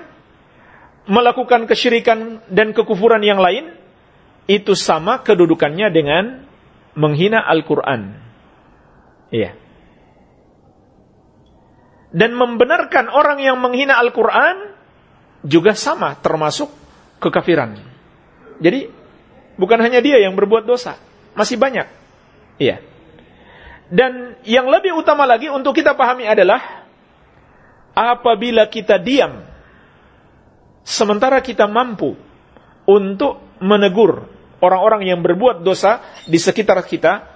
melakukan kesyirikan dan kekufuran yang lain, itu sama kedudukannya dengan menghina Al-Quran. Iya dan membenarkan orang yang menghina Al-Quran juga sama termasuk kekafiran. Jadi bukan hanya dia yang berbuat dosa, masih banyak. Iya. Dan yang lebih utama lagi untuk kita pahami adalah apabila kita diam sementara kita mampu untuk menegur orang-orang yang berbuat dosa di sekitar kita,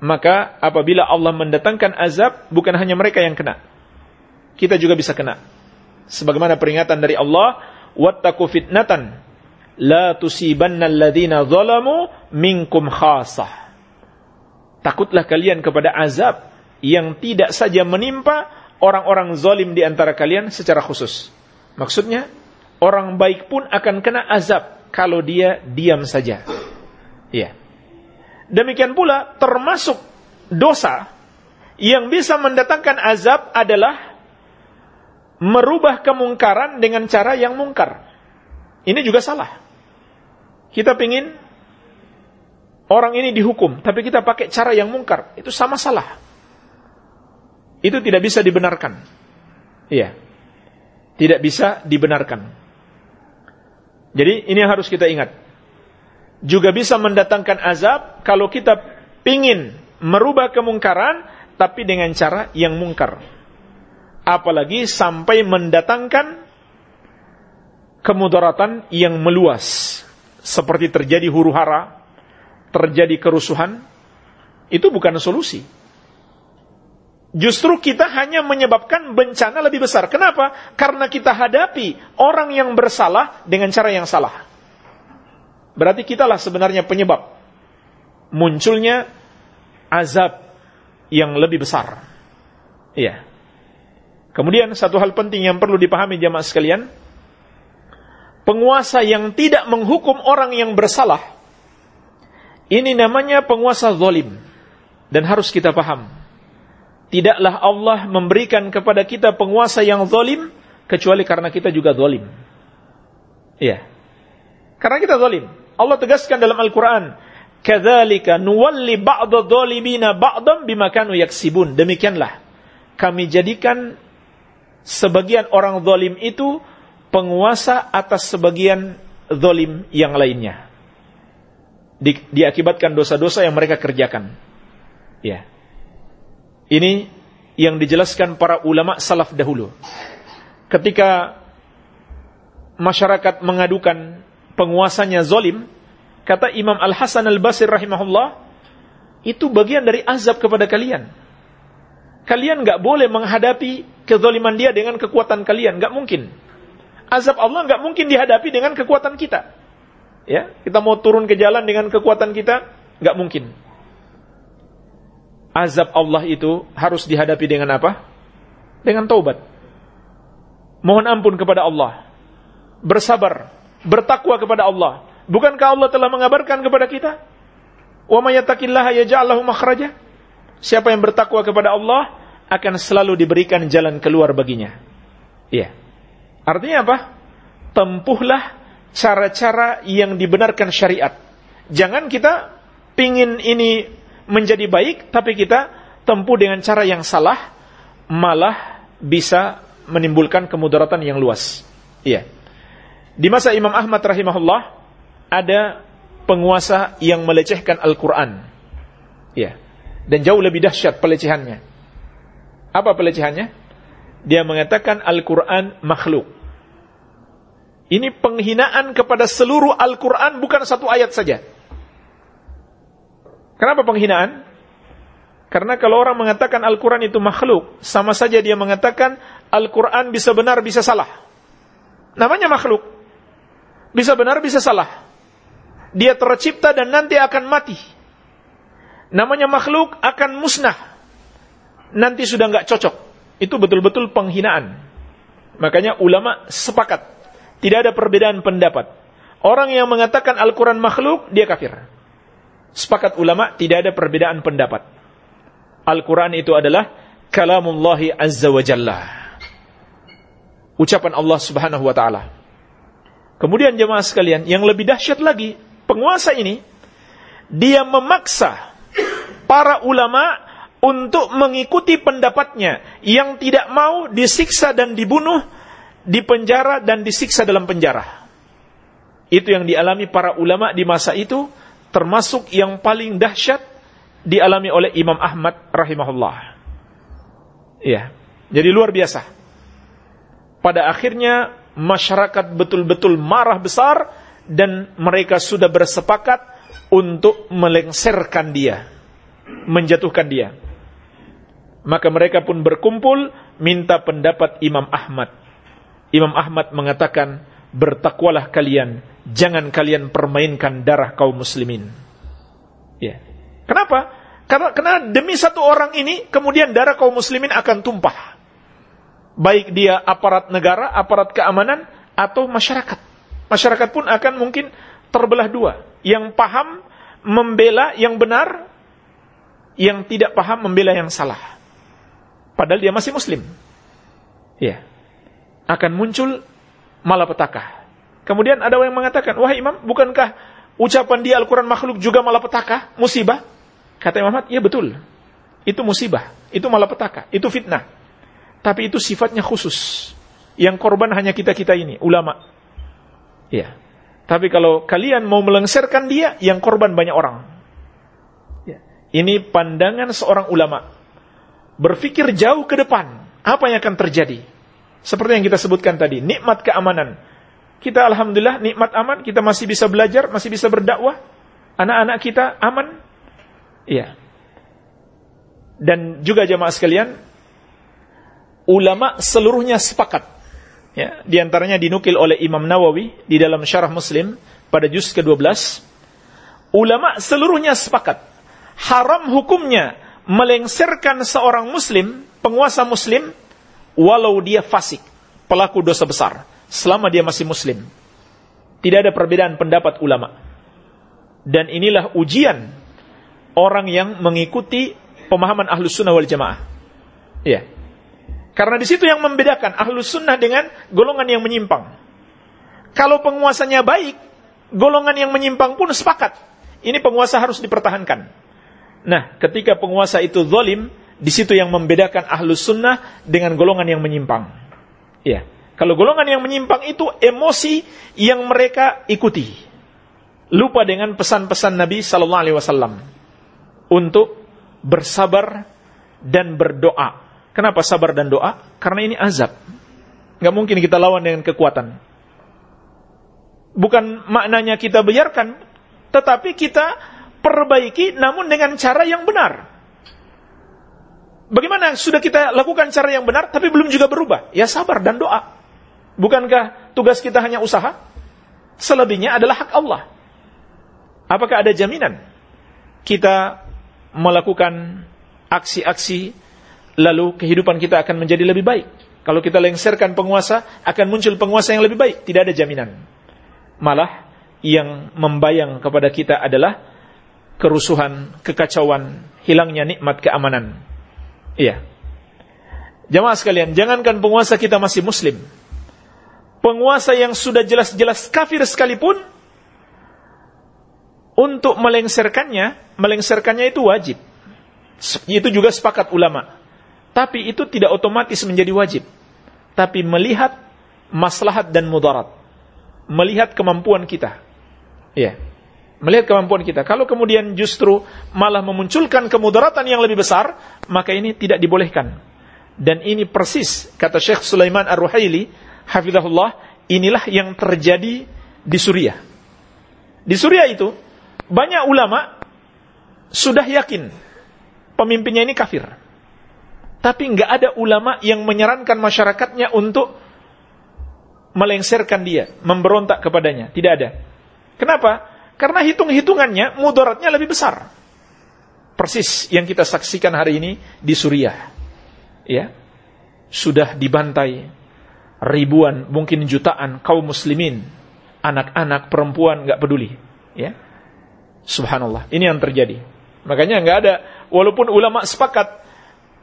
maka apabila Allah mendatangkan azab bukan hanya mereka yang kena, kita juga bisa kena. Sebagaimana peringatan dari Allah, wattaqu fitnatan la tusibanna alladhina zalamu minkum khasah. Takutlah kalian kepada azab yang tidak saja menimpa orang-orang zalim di antara kalian secara khusus. Maksudnya, orang baik pun akan kena azab kalau dia diam saja. Ya. Demikian pula termasuk dosa yang bisa mendatangkan azab adalah merubah kemungkaran dengan cara yang mungkar. Ini juga salah. Kita pingin orang ini dihukum, tapi kita pakai cara yang mungkar. Itu sama salah. Itu tidak bisa dibenarkan. Iya. Tidak bisa dibenarkan. Jadi ini harus kita ingat. Juga bisa mendatangkan azab kalau kita pingin merubah kemungkaran, tapi dengan cara yang mungkar apalagi sampai mendatangkan kemudaratan yang meluas seperti terjadi huru-hara, terjadi kerusuhan, itu bukan solusi. Justru kita hanya menyebabkan bencana lebih besar. Kenapa? Karena kita hadapi orang yang bersalah dengan cara yang salah. Berarti kitalah sebenarnya penyebab munculnya azab yang lebih besar. Iya. Kemudian satu hal penting yang perlu dipahami jamaah sekalian, penguasa yang tidak menghukum orang yang bersalah, ini namanya penguasa zalim. Dan harus kita paham. Tidaklah Allah memberikan kepada kita penguasa yang zalim, kecuali karena kita juga zalim. Iya. Karena kita zalim. Allah tegaskan dalam Al-Quran, nuwalli ba'dha dhalimina ba'dhan bima kanu yaksibun. Demikianlah kami jadikan sebagian orang zalim itu penguasa atas sebagian zalim yang lainnya. Di, diakibatkan dosa-dosa yang mereka kerjakan. Ya. Ini yang dijelaskan para ulama salaf dahulu. Ketika masyarakat mengadukan penguasanya zalim, kata Imam Al-Hasan Al-Basri rahimahullah, itu bagian dari azab kepada kalian. Kalian nggak boleh menghadapi kezaliman dia dengan kekuatan kalian, nggak mungkin azab Allah nggak mungkin dihadapi dengan kekuatan kita. Ya, kita mau turun ke jalan dengan kekuatan kita, nggak mungkin. Azab Allah itu harus dihadapi dengan apa? Dengan taubat. Mohon ampun kepada Allah. Bersabar, bertakwa kepada Allah. Bukankah Allah telah mengabarkan kepada kita? Wa may yattaqillaha yaj'al lahu? Siapa yang bertakwa kepada Allah akan selalu diberikan jalan keluar baginya. Iya. Artinya apa? Tempuhlah cara-cara yang dibenarkan syariat. Jangan kita pingin ini menjadi baik, tapi kita tempuh dengan cara yang salah, malah bisa menimbulkan kemudaratan yang luas. Iya. Di masa Imam Ahmad rahimahullah, ada penguasa yang melecehkan Al-Quran. Iya. Dan jauh lebih dahsyat pelecehannya. Apa pelecehannya? Dia mengatakan Al-Quran makhluk. Ini penghinaan kepada seluruh Al-Quran bukan satu ayat saja. Kenapa penghinaan? Karena kalau orang mengatakan Al-Quran itu makhluk, sama saja dia mengatakan Al-Quran bisa benar, bisa salah. Namanya makhluk. Bisa benar, bisa salah. Dia tercipta dan nanti akan mati. Namanya makhluk akan musnah. Nanti sudah nggak cocok itu betul-betul penghinaan. Makanya ulama sepakat. Tidak ada perbedaan pendapat. Orang yang mengatakan Al-Quran makhluk, dia kafir. Sepakat ulama, tidak ada perbedaan pendapat. Al-Quran itu adalah kalamullahi azza wa jalla. Ucapan Allah subhanahu wa ta'ala. Kemudian jemaah sekalian, yang lebih dahsyat lagi, penguasa ini, dia memaksa para ulama untuk mengikuti pendapatnya yang tidak mau disiksa dan dibunuh, dipenjara dan disiksa dalam penjara. Itu yang dialami para ulama di masa itu, termasuk yang paling dahsyat dialami oleh Imam Ahmad rahimahullah. Iya, jadi luar biasa. Pada akhirnya masyarakat betul-betul marah besar dan mereka sudah bersepakat untuk melengserkan dia, menjatuhkan dia maka mereka pun berkumpul minta pendapat Imam Ahmad. Imam Ahmad mengatakan, bertakwalah kalian, jangan kalian permainkan darah kaum muslimin. Ya. Kenapa? Karena, karena demi satu orang ini, kemudian darah kaum muslimin akan tumpah. Baik dia aparat negara, aparat keamanan, atau masyarakat. Masyarakat pun akan mungkin terbelah dua. Yang paham membela yang benar, yang tidak paham membela yang salah padahal dia masih muslim. Ya. Akan muncul malapetaka. Kemudian ada yang mengatakan, "Wahai Imam, bukankah ucapan dia Al-Qur'an makhluk juga malapetaka, musibah?" Kata Imam Ahmad, "Iya betul. Itu musibah, itu malapetaka, itu fitnah. Tapi itu sifatnya khusus. Yang korban hanya kita-kita ini, ulama." Ya. Tapi kalau kalian mau melengserkan dia, yang korban banyak orang. Ya. Ini pandangan seorang ulama berpikir jauh ke depan, apa yang akan terjadi? Seperti yang kita sebutkan tadi, nikmat keamanan. Kita alhamdulillah nikmat aman, kita masih bisa belajar, masih bisa berdakwah. Anak-anak kita aman. Iya. Dan juga jamaah sekalian, ulama seluruhnya sepakat. Ya, di antaranya dinukil oleh Imam Nawawi di dalam Syarah Muslim pada juz ke-12. Ulama seluruhnya sepakat. Haram hukumnya melengsarkan seorang muslim, penguasa muslim, walau dia fasik, pelaku dosa besar selama dia masih muslim. Tidak ada perbedaan pendapat ulama. Dan inilah ujian orang yang mengikuti pemahaman ahlus sunnah wal jamaah. Ya. Karena di situ yang membedakan ahlus sunnah dengan golongan yang menyimpang. Kalau penguasanya baik, golongan yang menyimpang pun sepakat. Ini penguasa harus dipertahankan. Nah, ketika penguasa itu zalim, di situ yang membedakan ahlus sunnah dengan golongan yang menyimpang. Ya. Kalau golongan yang menyimpang itu emosi yang mereka ikuti. Lupa dengan pesan-pesan Nabi sallallahu alaihi wasallam untuk bersabar dan berdoa. Kenapa sabar dan doa? Karena ini azab. Gak mungkin kita lawan dengan kekuatan. Bukan maknanya kita biarkan, tetapi kita perbaiki namun dengan cara yang benar. Bagaimana sudah kita lakukan cara yang benar tapi belum juga berubah? Ya sabar dan doa. Bukankah tugas kita hanya usaha? Selebihnya adalah hak Allah. Apakah ada jaminan kita melakukan aksi-aksi lalu kehidupan kita akan menjadi lebih baik? Kalau kita lengserkan penguasa, akan muncul penguasa yang lebih baik. Tidak ada jaminan. Malah yang membayang kepada kita adalah kerusuhan, kekacauan, hilangnya nikmat keamanan. Iya. Jamaah sekalian, jangankan penguasa kita masih muslim, penguasa yang sudah jelas-jelas kafir sekalipun, untuk melengserkannya, melengserkannya itu wajib. Itu juga sepakat ulama. Tapi itu tidak otomatis menjadi wajib. Tapi melihat maslahat dan mudarat. Melihat kemampuan kita. Ya. Melihat kemampuan kita. Kalau kemudian justru malah memunculkan kemudaratan yang lebih besar, maka ini tidak dibolehkan. Dan ini persis, kata Syekh Sulaiman Ar-Ruhaili, hafizahullah, inilah yang terjadi di Suriah. Di Suriah itu banyak ulama sudah yakin pemimpinnya ini kafir. Tapi nggak ada ulama yang menyarankan masyarakatnya untuk melengserkan dia, memberontak kepadanya. Tidak ada. Kenapa? Karena hitung-hitungannya mudaratnya lebih besar. Persis yang kita saksikan hari ini di Suriah. Ya. Sudah dibantai ribuan, mungkin jutaan kaum muslimin, anak-anak, perempuan nggak peduli, ya. Subhanallah, ini yang terjadi. Makanya nggak ada, walaupun ulama sepakat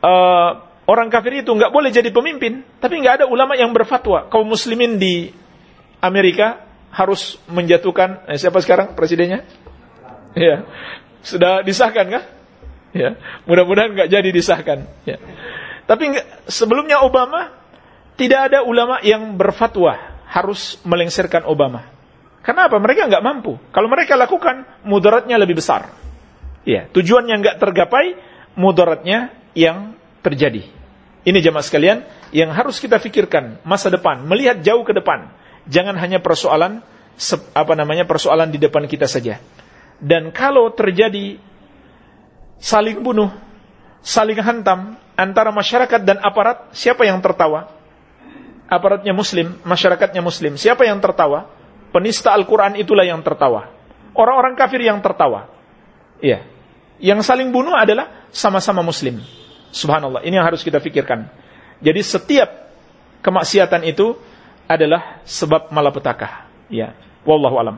uh, orang kafir itu nggak boleh jadi pemimpin, tapi nggak ada ulama yang berfatwa kaum muslimin di Amerika harus menjatuhkan eh, siapa sekarang presidennya? Ya, sudah disahkan kah? Ya, mudah-mudahan nggak jadi disahkan. Ya. Tapi sebelumnya Obama tidak ada ulama yang berfatwa harus melengsarkan Obama. Kenapa? Mereka nggak mampu. Kalau mereka lakukan, mudaratnya lebih besar. Ya, tujuannya nggak tergapai, mudaratnya yang terjadi. Ini jamaah sekalian yang harus kita pikirkan masa depan, melihat jauh ke depan. Jangan hanya persoalan apa namanya persoalan di depan kita saja. Dan kalau terjadi saling bunuh, saling hantam antara masyarakat dan aparat, siapa yang tertawa? aparatnya muslim, masyarakatnya muslim. Siapa yang tertawa? Penista Al-Quran itulah yang tertawa. Orang-orang kafir yang tertawa. Iya. Yang saling bunuh adalah sama-sama muslim. Subhanallah. Ini yang harus kita pikirkan. Jadi setiap kemaksiatan itu adalah sebab malapetaka. Ya. Wallahu alam.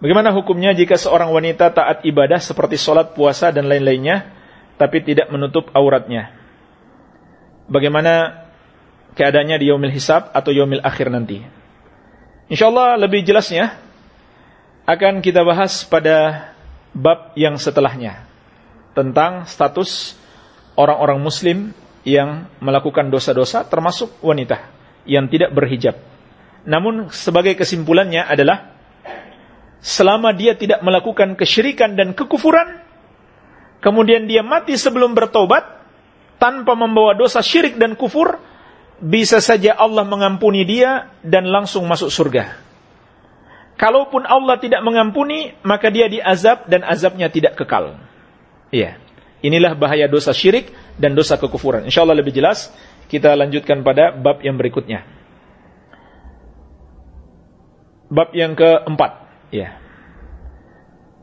Bagaimana hukumnya jika seorang wanita taat ibadah seperti sholat, puasa, dan lain-lainnya, tapi tidak menutup auratnya? bagaimana keadaannya di yaumil hisab atau yaumil akhir nanti. Insyaallah lebih jelasnya akan kita bahas pada bab yang setelahnya tentang status orang-orang muslim yang melakukan dosa-dosa termasuk wanita yang tidak berhijab. Namun sebagai kesimpulannya adalah selama dia tidak melakukan kesyirikan dan kekufuran kemudian dia mati sebelum bertobat tanpa membawa dosa syirik dan kufur, bisa saja Allah mengampuni dia dan langsung masuk surga. Kalaupun Allah tidak mengampuni, maka dia diazab dan azabnya tidak kekal. Iya. Inilah bahaya dosa syirik dan dosa kekufuran. Insya Allah lebih jelas. Kita lanjutkan pada bab yang berikutnya. Bab yang keempat. Ya.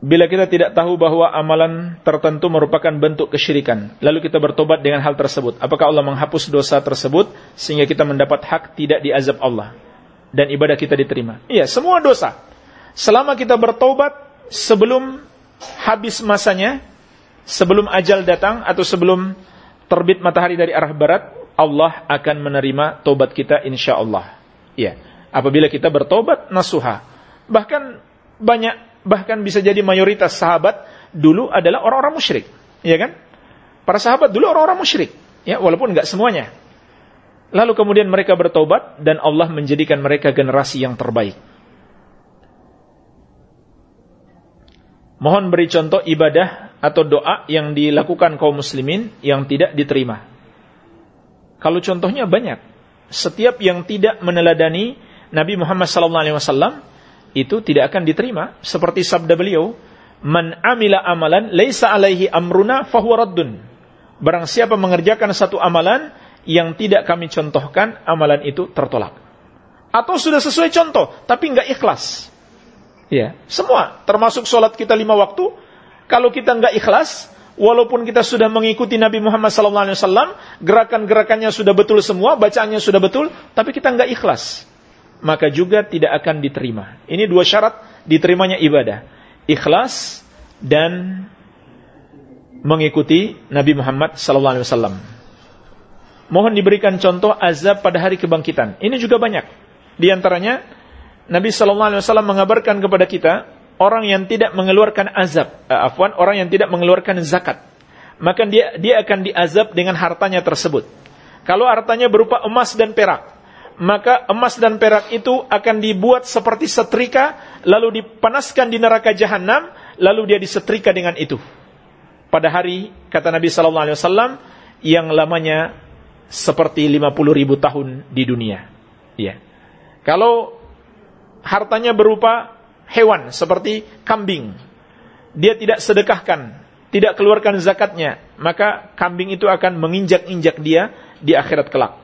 Bila kita tidak tahu bahwa amalan tertentu merupakan bentuk kesyirikan, lalu kita bertobat dengan hal tersebut, apakah Allah menghapus dosa tersebut sehingga kita mendapat hak tidak diazab Allah dan ibadah kita diterima? Iya, semua dosa. Selama kita bertobat sebelum habis masanya, sebelum ajal datang atau sebelum terbit matahari dari arah barat, Allah akan menerima tobat kita insya Allah. Iya, apabila kita bertobat nasuha. Bahkan banyak bahkan bisa jadi mayoritas sahabat dulu adalah orang-orang musyrik, ya kan? Para sahabat dulu orang-orang musyrik, ya walaupun nggak semuanya. Lalu kemudian mereka bertobat dan Allah menjadikan mereka generasi yang terbaik. Mohon beri contoh ibadah atau doa yang dilakukan kaum muslimin yang tidak diterima. Kalau contohnya banyak. Setiap yang tidak meneladani Nabi Muhammad SAW itu tidak akan diterima seperti sabda beliau man amila amalan laisa alaihi amruna fahuwa raddun barang siapa mengerjakan satu amalan yang tidak kami contohkan amalan itu tertolak atau sudah sesuai contoh tapi enggak ikhlas ya semua termasuk sholat kita lima waktu kalau kita enggak ikhlas walaupun kita sudah mengikuti Nabi Muhammad SAW gerakan-gerakannya sudah betul semua bacaannya sudah betul tapi kita enggak ikhlas maka juga tidak akan diterima. Ini dua syarat diterimanya ibadah. Ikhlas dan mengikuti Nabi Muhammad wasallam. Mohon diberikan contoh azab pada hari kebangkitan. Ini juga banyak. Di antaranya Nabi wasallam mengabarkan kepada kita orang yang tidak mengeluarkan azab, uh, afwan, orang yang tidak mengeluarkan zakat. Maka dia dia akan diazab dengan hartanya tersebut. Kalau hartanya berupa emas dan perak, maka emas dan perak itu akan dibuat seperti setrika, lalu dipanaskan di neraka jahanam, lalu dia disetrika dengan itu. Pada hari, kata Nabi Wasallam, yang lamanya seperti 50 ribu tahun di dunia. Ya. Kalau hartanya berupa hewan seperti kambing, dia tidak sedekahkan, tidak keluarkan zakatnya, maka kambing itu akan menginjak-injak dia di akhirat kelak.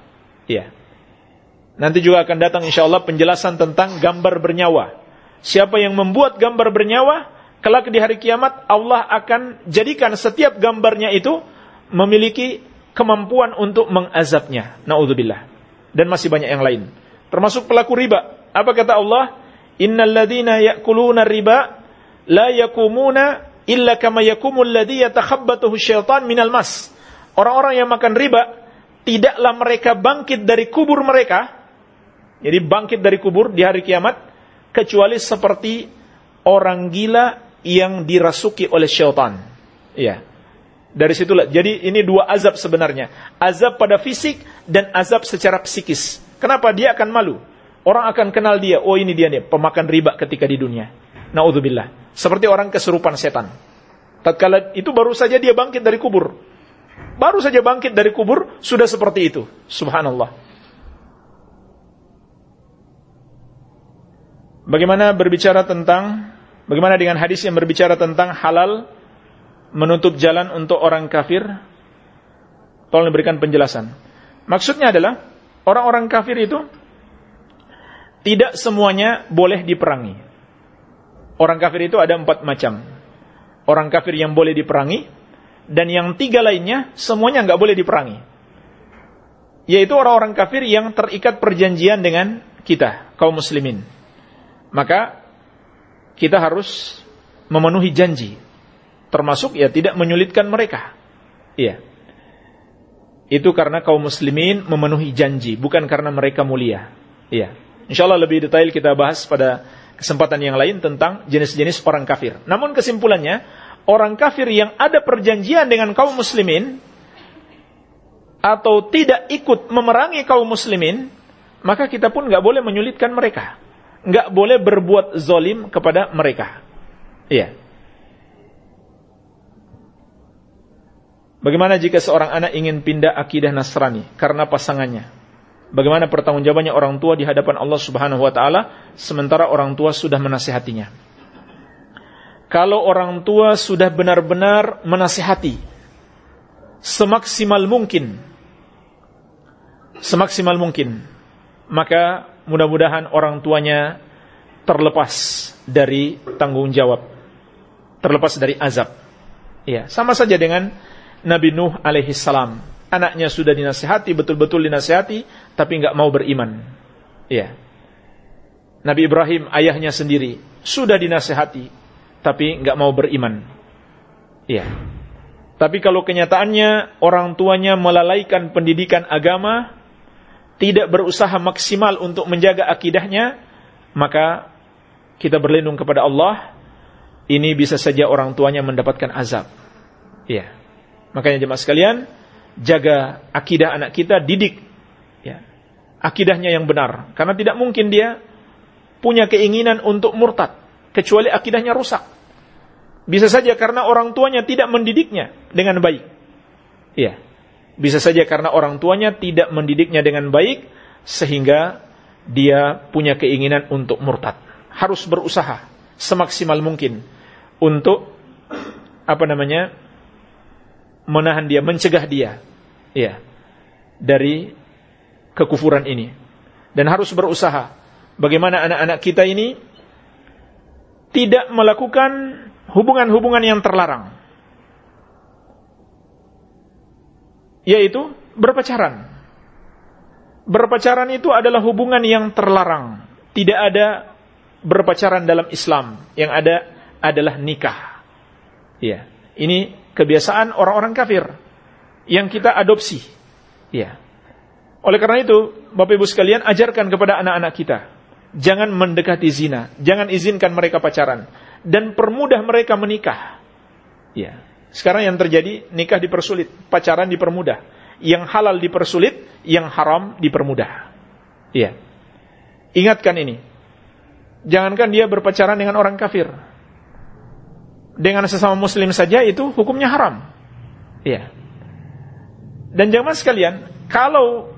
Ya. Nanti juga akan datang insya Allah penjelasan tentang gambar bernyawa. Siapa yang membuat gambar bernyawa, kelak di hari kiamat Allah akan jadikan setiap gambarnya itu memiliki kemampuan untuk mengazabnya. Naudzubillah. Dan masih banyak yang lain. Termasuk pelaku riba. Apa kata Allah? Innal ladina ya'kuluna riba la yakumuna illa kama yakumul ladhi yatakhabbatuhu syaitan minal mas. Orang-orang yang makan riba tidaklah mereka bangkit dari kubur mereka jadi bangkit dari kubur di hari kiamat kecuali seperti orang gila yang dirasuki oleh syaitan. Iya. Dari situlah. Jadi ini dua azab sebenarnya. Azab pada fisik dan azab secara psikis. Kenapa dia akan malu? Orang akan kenal dia, oh ini dia nih, pemakan riba ketika di dunia. Naudzubillah. Seperti orang kesurupan setan. Tatkala itu baru saja dia bangkit dari kubur. Baru saja bangkit dari kubur sudah seperti itu. Subhanallah. Bagaimana berbicara tentang bagaimana dengan hadis yang berbicara tentang halal menutup jalan untuk orang kafir? Tolong diberikan penjelasan. Maksudnya adalah orang-orang kafir itu tidak semuanya boleh diperangi. Orang kafir itu ada empat macam. Orang kafir yang boleh diperangi dan yang tiga lainnya semuanya nggak boleh diperangi. Yaitu orang-orang kafir yang terikat perjanjian dengan kita, kaum muslimin maka kita harus memenuhi janji. Termasuk ya tidak menyulitkan mereka. Iya. Itu karena kaum muslimin memenuhi janji, bukan karena mereka mulia. Iya. Insyaallah lebih detail kita bahas pada kesempatan yang lain tentang jenis-jenis orang kafir. Namun kesimpulannya, orang kafir yang ada perjanjian dengan kaum muslimin atau tidak ikut memerangi kaum muslimin, maka kita pun nggak boleh menyulitkan mereka nggak boleh berbuat zolim kepada mereka. Iya. Bagaimana jika seorang anak ingin pindah akidah Nasrani karena pasangannya? Bagaimana pertanggungjawabannya orang tua di hadapan Allah Subhanahu wa taala sementara orang tua sudah menasihatinya. Kalau orang tua sudah benar-benar menasihati semaksimal mungkin semaksimal mungkin maka mudah-mudahan orang tuanya terlepas dari tanggung jawab terlepas dari azab ya sama saja dengan Nabi Nuh alaihi salam anaknya sudah dinasihati betul-betul dinasihati tapi nggak mau beriman ya Nabi Ibrahim ayahnya sendiri sudah dinasihati tapi nggak mau beriman ya tapi kalau kenyataannya orang tuanya melalaikan pendidikan agama tidak berusaha maksimal untuk menjaga akidahnya, maka kita berlindung kepada Allah, ini bisa saja orang tuanya mendapatkan azab. Ya. Makanya jemaah sekalian, jaga akidah anak kita, didik. Akidahnya yang benar, karena tidak mungkin dia punya keinginan untuk murtad kecuali akidahnya rusak. Bisa saja karena orang tuanya tidak mendidiknya dengan baik. Ya. Bisa saja karena orang tuanya tidak mendidiknya dengan baik sehingga dia punya keinginan untuk murtad. Harus berusaha semaksimal mungkin untuk apa namanya? menahan dia, mencegah dia ya dari kekufuran ini. Dan harus berusaha bagaimana anak-anak kita ini tidak melakukan hubungan-hubungan yang terlarang. yaitu berpacaran. Berpacaran itu adalah hubungan yang terlarang. Tidak ada berpacaran dalam Islam. Yang ada adalah nikah. Ya, ini kebiasaan orang-orang kafir yang kita adopsi. Ya. Oleh karena itu, Bapak Ibu sekalian, ajarkan kepada anak-anak kita, jangan mendekati zina, jangan izinkan mereka pacaran dan permudah mereka menikah. Ya. Sekarang yang terjadi nikah dipersulit, pacaran dipermudah. Yang halal dipersulit, yang haram dipermudah. Iya. Ingatkan ini. Jangankan dia berpacaran dengan orang kafir. Dengan sesama muslim saja itu hukumnya haram. Iya. Dan jangan sekalian, kalau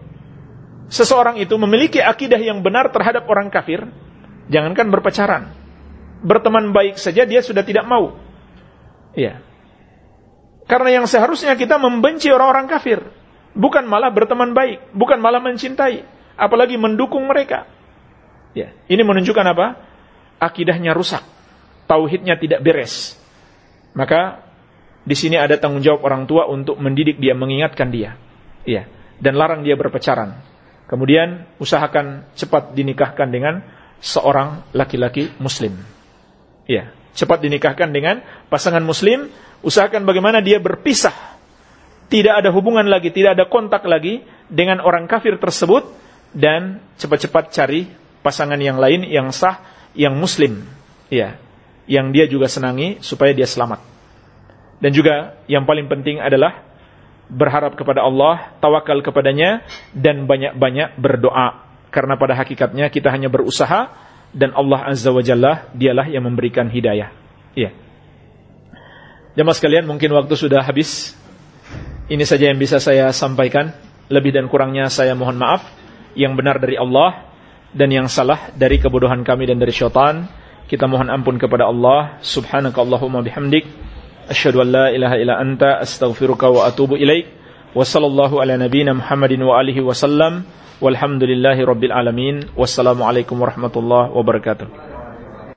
seseorang itu memiliki akidah yang benar terhadap orang kafir, jangankan berpacaran. Berteman baik saja dia sudah tidak mau. Iya. Karena yang seharusnya kita membenci orang-orang kafir. Bukan malah berteman baik. Bukan malah mencintai. Apalagi mendukung mereka. Ya, ini menunjukkan apa? Akidahnya rusak. Tauhidnya tidak beres. Maka di sini ada tanggung jawab orang tua untuk mendidik dia, mengingatkan dia. Ya, dan larang dia berpacaran. Kemudian usahakan cepat dinikahkan dengan seorang laki-laki muslim. Ya, cepat dinikahkan dengan pasangan muslim Usahakan bagaimana dia berpisah. Tidak ada hubungan lagi, tidak ada kontak lagi dengan orang kafir tersebut dan cepat-cepat cari pasangan yang lain yang sah, yang muslim. Ya, yang dia juga senangi supaya dia selamat. Dan juga yang paling penting adalah berharap kepada Allah, tawakal kepadanya dan banyak-banyak berdoa. Karena pada hakikatnya kita hanya berusaha dan Allah Azza wa Jalla dialah yang memberikan hidayah. Iya. Jemaah sekalian, mungkin waktu sudah habis. Ini saja yang bisa saya sampaikan. Lebih dan kurangnya saya mohon maaf. Yang benar dari Allah dan yang salah dari kebodohan kami dan dari syaitan. Kita mohon ampun kepada Allah. Subhanakallahumma bihamdik. Asyhadu an la ilaha illa anta astaghfiruka wa atubu ilaik. Wa sallallahu ala nabiyyina Muhammadin wa alihi wasallam. Walhamdulillahi rabbil alamin. Wassalamualaikum warahmatullahi wabarakatuh.